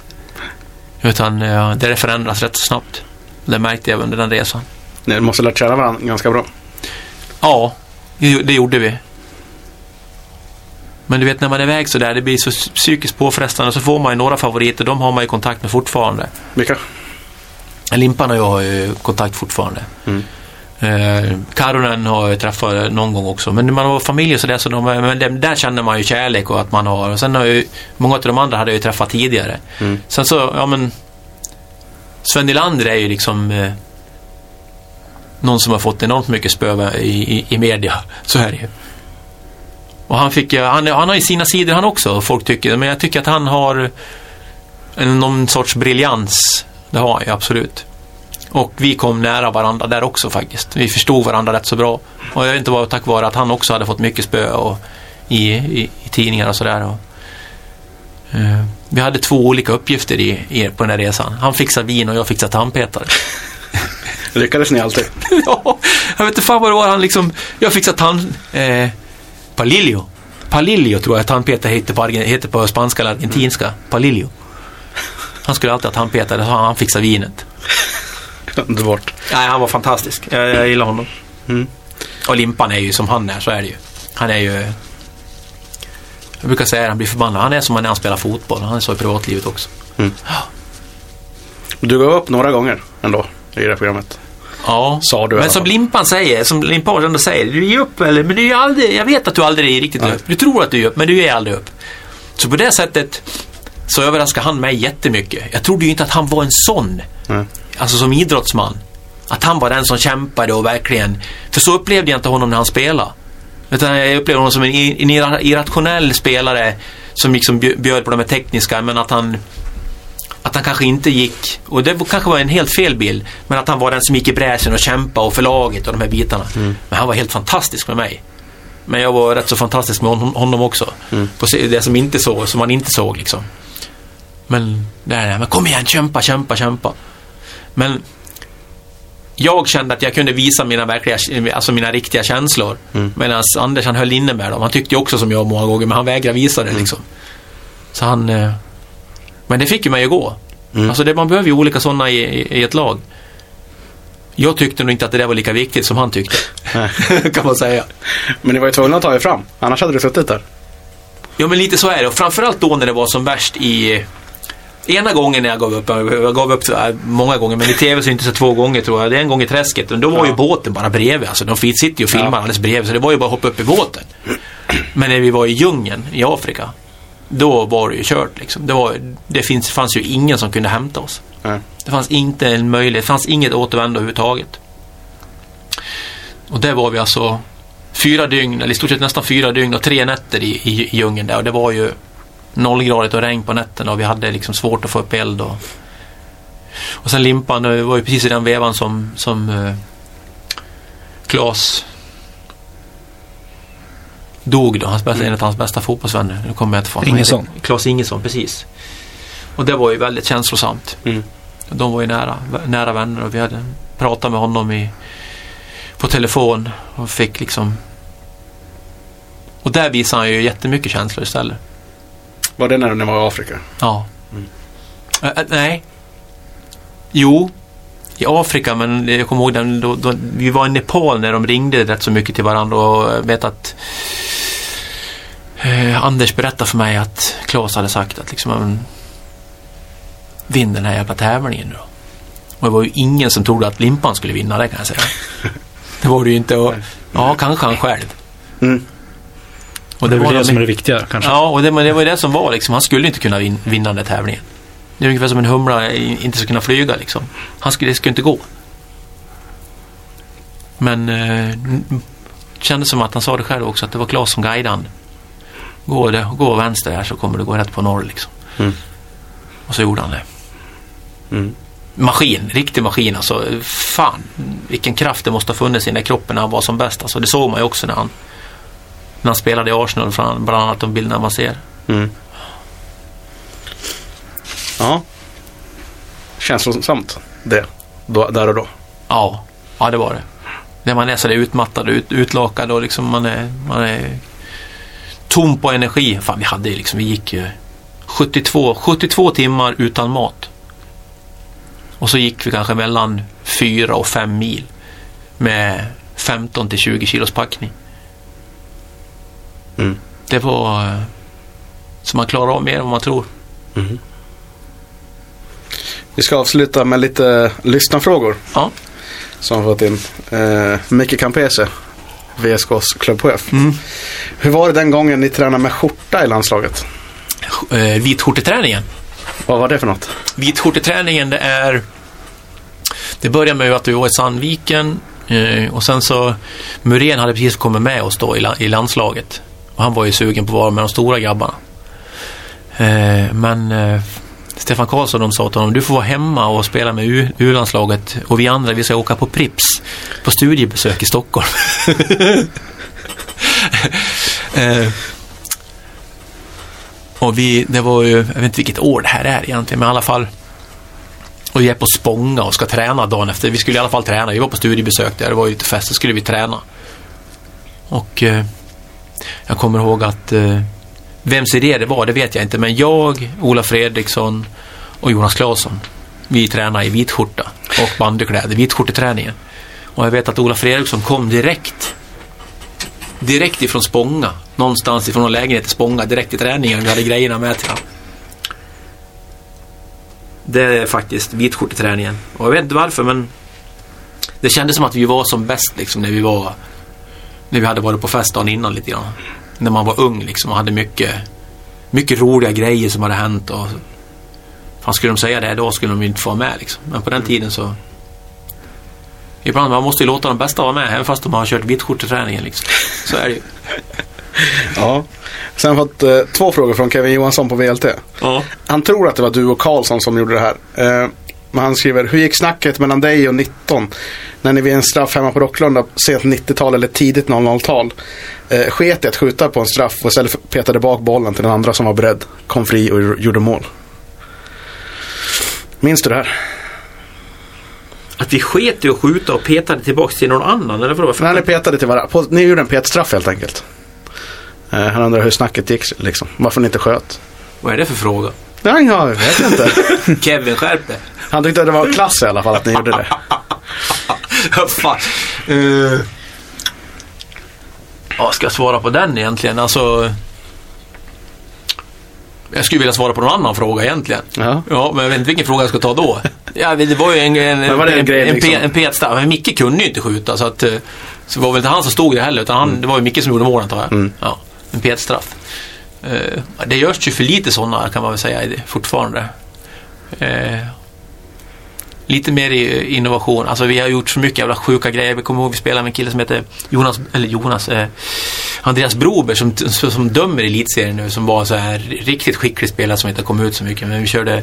Utan ja, det förändras rätt snabbt. Det märkte jag under den resan. Ni måste lärt känna varandra ganska bra. Ja, det gjorde vi. Men du vet när man är iväg så där, det blir så psykiskt påfrestande så får man ju några favoriter, de har man ju kontakt med fortfarande. Vilka? Limpan och jag har ju kontakt fortfarande. Mm. Eh, Karonen har jag träffat någon gång också. Men när man har familj och sådär så de, men där känner man ju kärlek och att man har. Och sen har ju, många av de andra hade jag ju träffat tidigare. Mm. Sen så, ja men Sven Nylander är ju liksom eh, någon som har fått enormt mycket spö i, i, i media. Så är det ju. Och han, fick, han, han har ju sina sidor han också, folk tycker. Men jag tycker att han har en, någon sorts briljans. Det har han ju absolut. Och vi kom nära varandra där också faktiskt. Vi förstod varandra rätt så bra. Och jag vet inte vad tack vare att han också hade fått mycket spö och, i, i, i tidningar och sådär. Eh, vi hade två olika uppgifter i, i, på den här resan. Han fixade vin och jag fixade tandpetare. Lyckades ni alltid? ja, jag vet inte fan vad det var han liksom... Jag fixade tand... Eh, Palilio. Palillo tror jag tandpetare heter på, heter på spanska eller argentinska. Palillo. Han skulle alltid ha tandpetare, så han fixade vinet. Underbart. Nej, han var fantastisk. Jag, jag gillar honom. Mm. Och Limpan är ju som han är, så är det ju. Han är ju... Jag brukar säga att han blir förbannad. Han är som han är när han spelar fotboll. Han är så i privatlivet också. Du gav upp några gånger ändå i det här programmet. Ja, Sa du men som. Limpan säger, som Limpan ändå säger, du ger upp eller? Men du är aldrig, jag vet att du aldrig är riktigt Nej. upp. Du tror att du ger upp, men du ger aldrig upp. Så på det sättet så överraskar han mig jättemycket. Jag trodde ju inte att han var en sån. Nej. Alltså som idrottsman. Att han var den som kämpade och verkligen... För så upplevde jag inte honom när han spelade. Utan jag upplevde honom som en, en irra- irrationell spelare som liksom bjö- bjöd på de här tekniska, men att han att han kanske inte gick, och det kanske var en helt fel bild, men att han var den som gick i bräschen och kämpade och för laget och de här bitarna. Men han var helt fantastisk med mig. Men jag var rätt så fantastisk med hon- honom också. På se- det som inte såg, som man inte såg liksom. Men, det här, men kom igen, kämpa, kämpa, kämpa. Men jag kände att jag kunde visa mina verkliga, alltså mina riktiga känslor. Medan Anders han höll inne med dem. Han tyckte också som jag många gånger, men han vägrade visa det liksom. Så han... eh, Men det fick ju mig att gå. Mm. Alltså det, man behöver ju olika sådana i, i, i ett lag. Jag tyckte nog inte att det där var lika viktigt som han tyckte. Nej. kan man säga. Men ni var ju tvungna att ta er fram. Annars hade du suttit där. Ja men lite så är det. Och framförallt då när det var som värst i... Ena gången när jag gav upp, jag gav upp många gånger, men i tv så inte så två gånger tror jag. Det är en gång i träsket. Och då var Ja. ju båten bara bredvid. Alltså de sitter ju och filmar Ja. alldeles bredvid. Så det var ju bara att hoppa upp i båten. Men när vi var i djungeln i Afrika. Då var det ju kört liksom. Det, var, det finns, fanns ju ingen som kunde hämta oss. Nej. Det fanns inte en möjlighet. Det fanns inget återvändo överhuvudtaget. Och där var vi alltså fyra dygn, eller i stort sett nästan fyra dygn och tre nätter i, i, i djungeln där. Och det var ju nollgradigt och regn på nätterna och vi hade liksom svårt att få upp eld. Och, och sen limpan, det var ju precis i den vevan som, som eh, Klas dog då. Hans bästa, En av hans bästa fotbollsvänner. Nu kommer jag inte få Ingesson. Klas Ingesson, precis. Och det var ju väldigt känslosamt. Mm. De var ju nära, nära vänner och vi hade pratat med honom i, på telefon och fick liksom... Och där visade han ju jättemycket känslor istället. Var det när ni var i Afrika? Ja. Ä- ä, nej. Jo. I Afrika, men jag kommer ihåg den, då, då, vi var i Nepal när de ringde rätt så mycket till varandra och jag vet att eh, Anders berättade för mig att Claes hade sagt att liksom vinn den här jävla tävlingen nu då. Och det var ju ingen som trodde att Limpan skulle vinna det kan jag säga. Det var det ju inte. Och, ja, kanske han själv. Mm. Och Det är väl det som är det viktiga kanske. Ja, och det, men det var det som var liksom. Han skulle inte kunna vin, vinna den där tävlingen. Det är ungefär som en humla inte ska kunna flyga liksom. Han skulle, det skulle inte gå. Men eh, kändes som att han sa det själv också, att det var Claes som guidade han. Gå, det, gå vänster här så kommer du gå rätt på norr liksom. Mm. Och så gjorde han det. Mm. Maskin, riktig maskin alltså. Fan, vilken kraft det måste ha funnits i den där kroppen när han var som bäst. Alltså, det såg man ju också när han, när han spelade i Arsenal, bland annat de bilderna man ser. Mm. Ja. Känslosamt det. Då, där och då. Ja, ja det var det. När man är så där utmattad och ut, utlakad och liksom man är, man är tom på energi. Fan, vi hade liksom, vi gick ju 72, 72 timmar utan mat. Och så gick vi kanske mellan 4 och 5 mil med 15 till 20 kilos packning. Mm. Det var eh, så man klarar av mer än vad man tror. Vi ska avsluta med lite lyssnarfrågor Ja. som har fått in. Eh, Micke Campese, VSKs klubbchef. Mm. Hur var det den gången ni tränade med skjorta i landslaget? Eh, vitskjorteträningen. Vad var det för något? Vitskjorteträningen det är Det börjar med att vi var i Sandviken eh, och sen så Muren hade precis kommit med oss då i, i landslaget. Och han var ju sugen på att vara med de stora grabbarna. Eh, men eh, Stefan Karlsson de sa till honom, du får vara hemma och spela med U-landslaget och vi andra vi ska åka på Prips på studiebesök i Stockholm. eh, och vi, det var ju, jag vet inte vilket år det här är egentligen, men i alla fall. Och vi är på Spånga och ska träna dagen efter. Vi skulle i alla fall träna. Vi var på studiebesök där, det var ju lite fest, så skulle vi träna. Och eh, jag kommer ihåg att eh, vems idé det var, det vet jag inte. Men jag, Ola Fredriksson och Jonas Claesson, vi tränade i vitskjorta och bandykläder, vitskjorteträningen. Och jag vet att Ola Fredriksson kom direkt direkt ifrån Spånga. Någonstans ifrån en lägenhet i Spånga, direkt till träningen. Vi hade grejerna med till honom. Det är faktiskt vitskjorteträningen. Och jag vet inte varför men det kändes som att vi var som bäst liksom när vi var när vi hade varit på fest dagen innan lite grann. När man var ung liksom och hade mycket mycket roliga grejer som hade hänt och fan skulle de säga det då skulle de ju inte få vara med liksom. Men på den tiden så Ibland man måste ju låta de bästa vara med även fast de har kört vitskjorteträningen liksom. Så är det ju. Ja. Sen fått eh, två frågor från Kevin Johansson på VLT. Ja. Han tror att det var du och Karlsson som gjorde det här. Eh, men han skriver, hur gick snacket mellan dig och 19 när ni vid en straff hemma på Rocklunda sent 90-tal eller tidigt 00-tal eh, sket i att skjuta på en straff och istället petade bak bollen till den andra som var beredd, kom fri och gjorde mål. Minns du det här? Att vi sket i att skjuta och petade tillbaks till någon annan eller vadå? Nej, ni petade till varandra. På- Ni gjorde en petstraff helt enkelt. Eh, han undrar hur snacket gick liksom. Varför ni inte sköt. Vad är det för fråga? Nej, jag vet inte. Kevin skärp dig. Han tyckte att det var klass i alla fall att ni gjorde det. Fan. Uh. Ja, ska jag svara på den egentligen? Alltså... Jag skulle vilja svara på någon annan fråga egentligen. Ja. Ja, men jag vet inte vilken fråga jag ska ta då. Ja, det var ju en, en, Men var det en en, grej en, liksom? pe- en petstraff. Men Micke kunde ju inte skjuta så att... eh, Så det var väl inte han som stod det heller utan han, det var ju Micke som gjorde mål antar jag. Mm. Ja, en petstraff. Eh, det görs ju för lite sådana kan man väl säga fortfarande. Eh, lite mer i innovation. Alltså vi har gjort så mycket jävla sjuka grejer. Vi kommer ihåg vi spelade med en kille som heter Jonas, eller Jonas, eh, Andreas Broberg som, som, dömer i elitserien nu. Som var så här riktigt skicklig spelare som inte kom ut så mycket. Men vi körde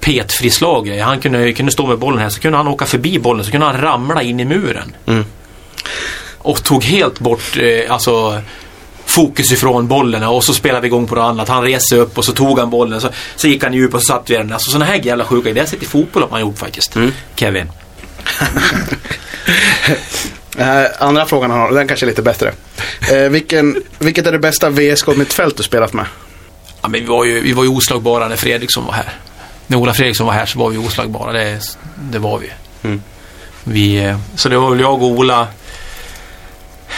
petfri slag och grejer. Han kunde, kunde stå med bollen här så kunde han åka förbi bollen så kunde han ramla in i muren. Mm. Och tog helt bort eh, alltså fokus ifrån bollen och så spelade vi igång på det annat. Han reste upp och så tog han bollen så, så gick han djup och så satt vi den. Alltså sådana här jävla sjuka grejer. Det har jag sett i fotboll att man gjort faktiskt. Kevin. Eh, andra frågan han har, den kanske är lite bättre. Eh, vilken, vilket är det bästa VSK-mittfält du spelat med? Ja, men vi, var ju, vi var ju oslagbara när Fredriksson var här. När Ola Fredriksson var här så var vi oslagbara. Det, det var vi. Mm. vi. eh, Så det var väl jag och Ola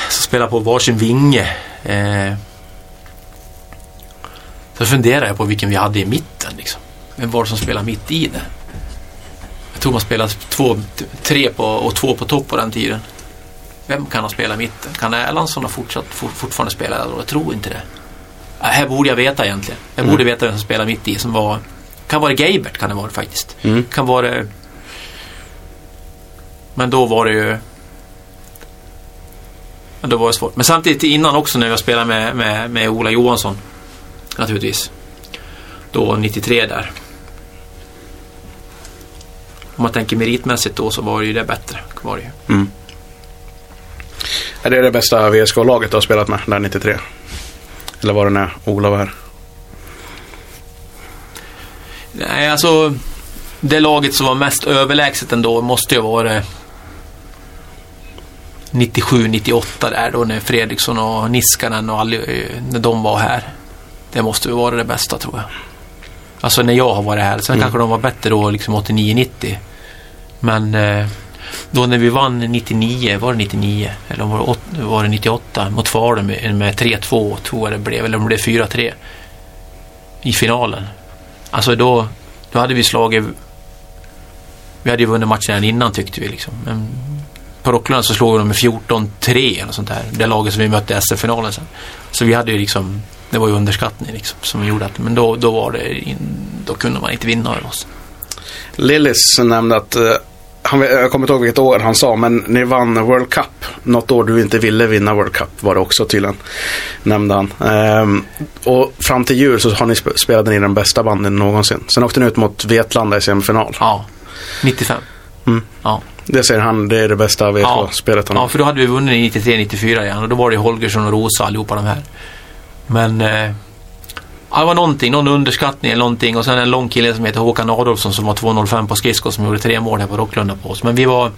som spelade på varsin vinge. Eh, så funderade jag på vilken vi hade i mitten. Liksom. Vem var det som spelade mitt i det? Jag tror man spelade två, tre på, och två på topp på den tiden. Vem kan ha spelat mitten? Kan Erlandsson ha fortsatt, for, fortfarande spela där? Jag tror inte det. Ja, Här borde jag veta egentligen. Jag borde veta vem som spelar mitt i som var... Kan vara Geibert kan det vara faktiskt. Mm. Kan vara... Men då var det ju... Då var det svårt. Men samtidigt innan också när jag spelade med, med, med Ola Johansson. Naturligtvis. Då 93 där. Om man tänker meritmässigt då så var det ju det bättre. Var det ju. Mm. Är det det bästa VSK-laget du har spelat med, där 93? Eller var det när Ola var här? Nej, alltså det laget som var mest överlägset ändå måste ju vara 97-98 där då när Fredriksson och Niskanen och alla, eh, när de var här. Det måste ju vara det bästa tror jag. Alltså när jag har varit här. Sen kanske de var bättre då liksom 89-90. Men eh, då när vi vann 99, var det 99? Eller var det, var det 98 mot Falun med, med 3-2 tror jag det blev. Eller om det blev 4-3 i finalen. Alltså då, då hade vi slagit... Vi hade ju vunnit matchen innan tyckte vi liksom. Men på Rocklund så slog vi dem med 14-3 eller sånt där. Det laget som vi mötte i SM-finalen sen. Så vi hade ju liksom... Det var ju underskattning liksom som gjorde att... Men då, då var det... In, då kunde man inte vinna över oss. Lillis nämnde att, eh, han, jag kommer inte ihåg vilket år han sa, men ni vann World Cup. Något år du inte ville vinna World Cup var det också tydligen, nämnde han. Ehm, och fram till jul så har ni sp- spelade ni den bästa banden någonsin. Sen åkte ni ut mot Vetlanda i semifinal. Ja. 95. Mm. Ja. Det säger han, det är det bästa VSK-spelet han Ja, har. för då hade vi vunnit 93-94 igen och då var det Holgersson och Rosa allihopa de här. Men eh, ja, det var någonting, någon underskattning eller någonting och sen en lång kille som heter Håkan Adolfsson som var 2,05 på skridskor som gjorde tre mål här på Rocklunda på oss. Men vi var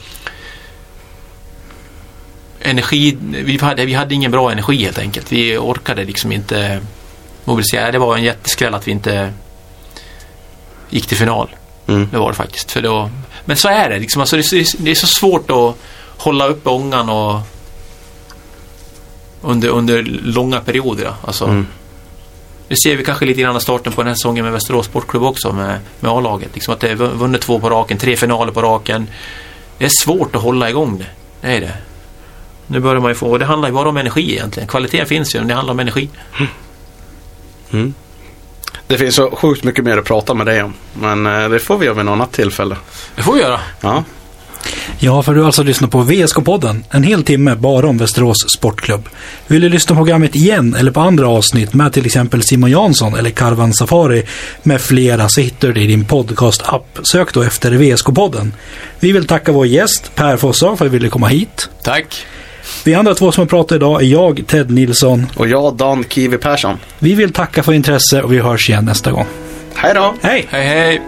energi, vi hade, vi hade ingen bra energi helt enkelt. Vi orkade liksom inte mobilisera. Det var en jätteskräll att vi inte gick till final. Mm. Det var det faktiskt. För då, men så är det. Liksom, alltså det, är- det är så svårt att hålla uppe ångan och under, under långa perioder. Alltså, Mm. Det ser vi kanske lite grann i starten på den här säsongen med Västerås Sportklubb också med, med A-laget. Liksom att det är vu- vunnit två på raken, tre finaler på raken. Det är svårt att hålla igång det. Det är det. Nu börjar man ju få, och det handlar ju bara om energi egentligen. Kvaliteten finns ju, men det handlar om energi. Det finns så sjukt mycket mer att prata med dig om. Men eh, det får vi göra vid något annat tillfälle. Det får vi göra. Ja. Ja, för du har alltså lyssnat på VSK-podden. En hel timme bara om Västerås Sportklubb. Vill du lyssna på programmet igen eller på andra avsnitt med till exempel Simon Jansson eller Karvan Safari med flera så hittar du det i din podcast-app. Sök då efter VSK-podden. Vi vill tacka vår gäst Per Fossar för att du ville komma hit. Tack. Vi andra två som har pratat idag är jag, Ted Nilsson. Och jag, Dan Kiwi Persson. Vi vill tacka för intresse och vi hörs igen nästa gång. Hej då! Hej! Hej hej.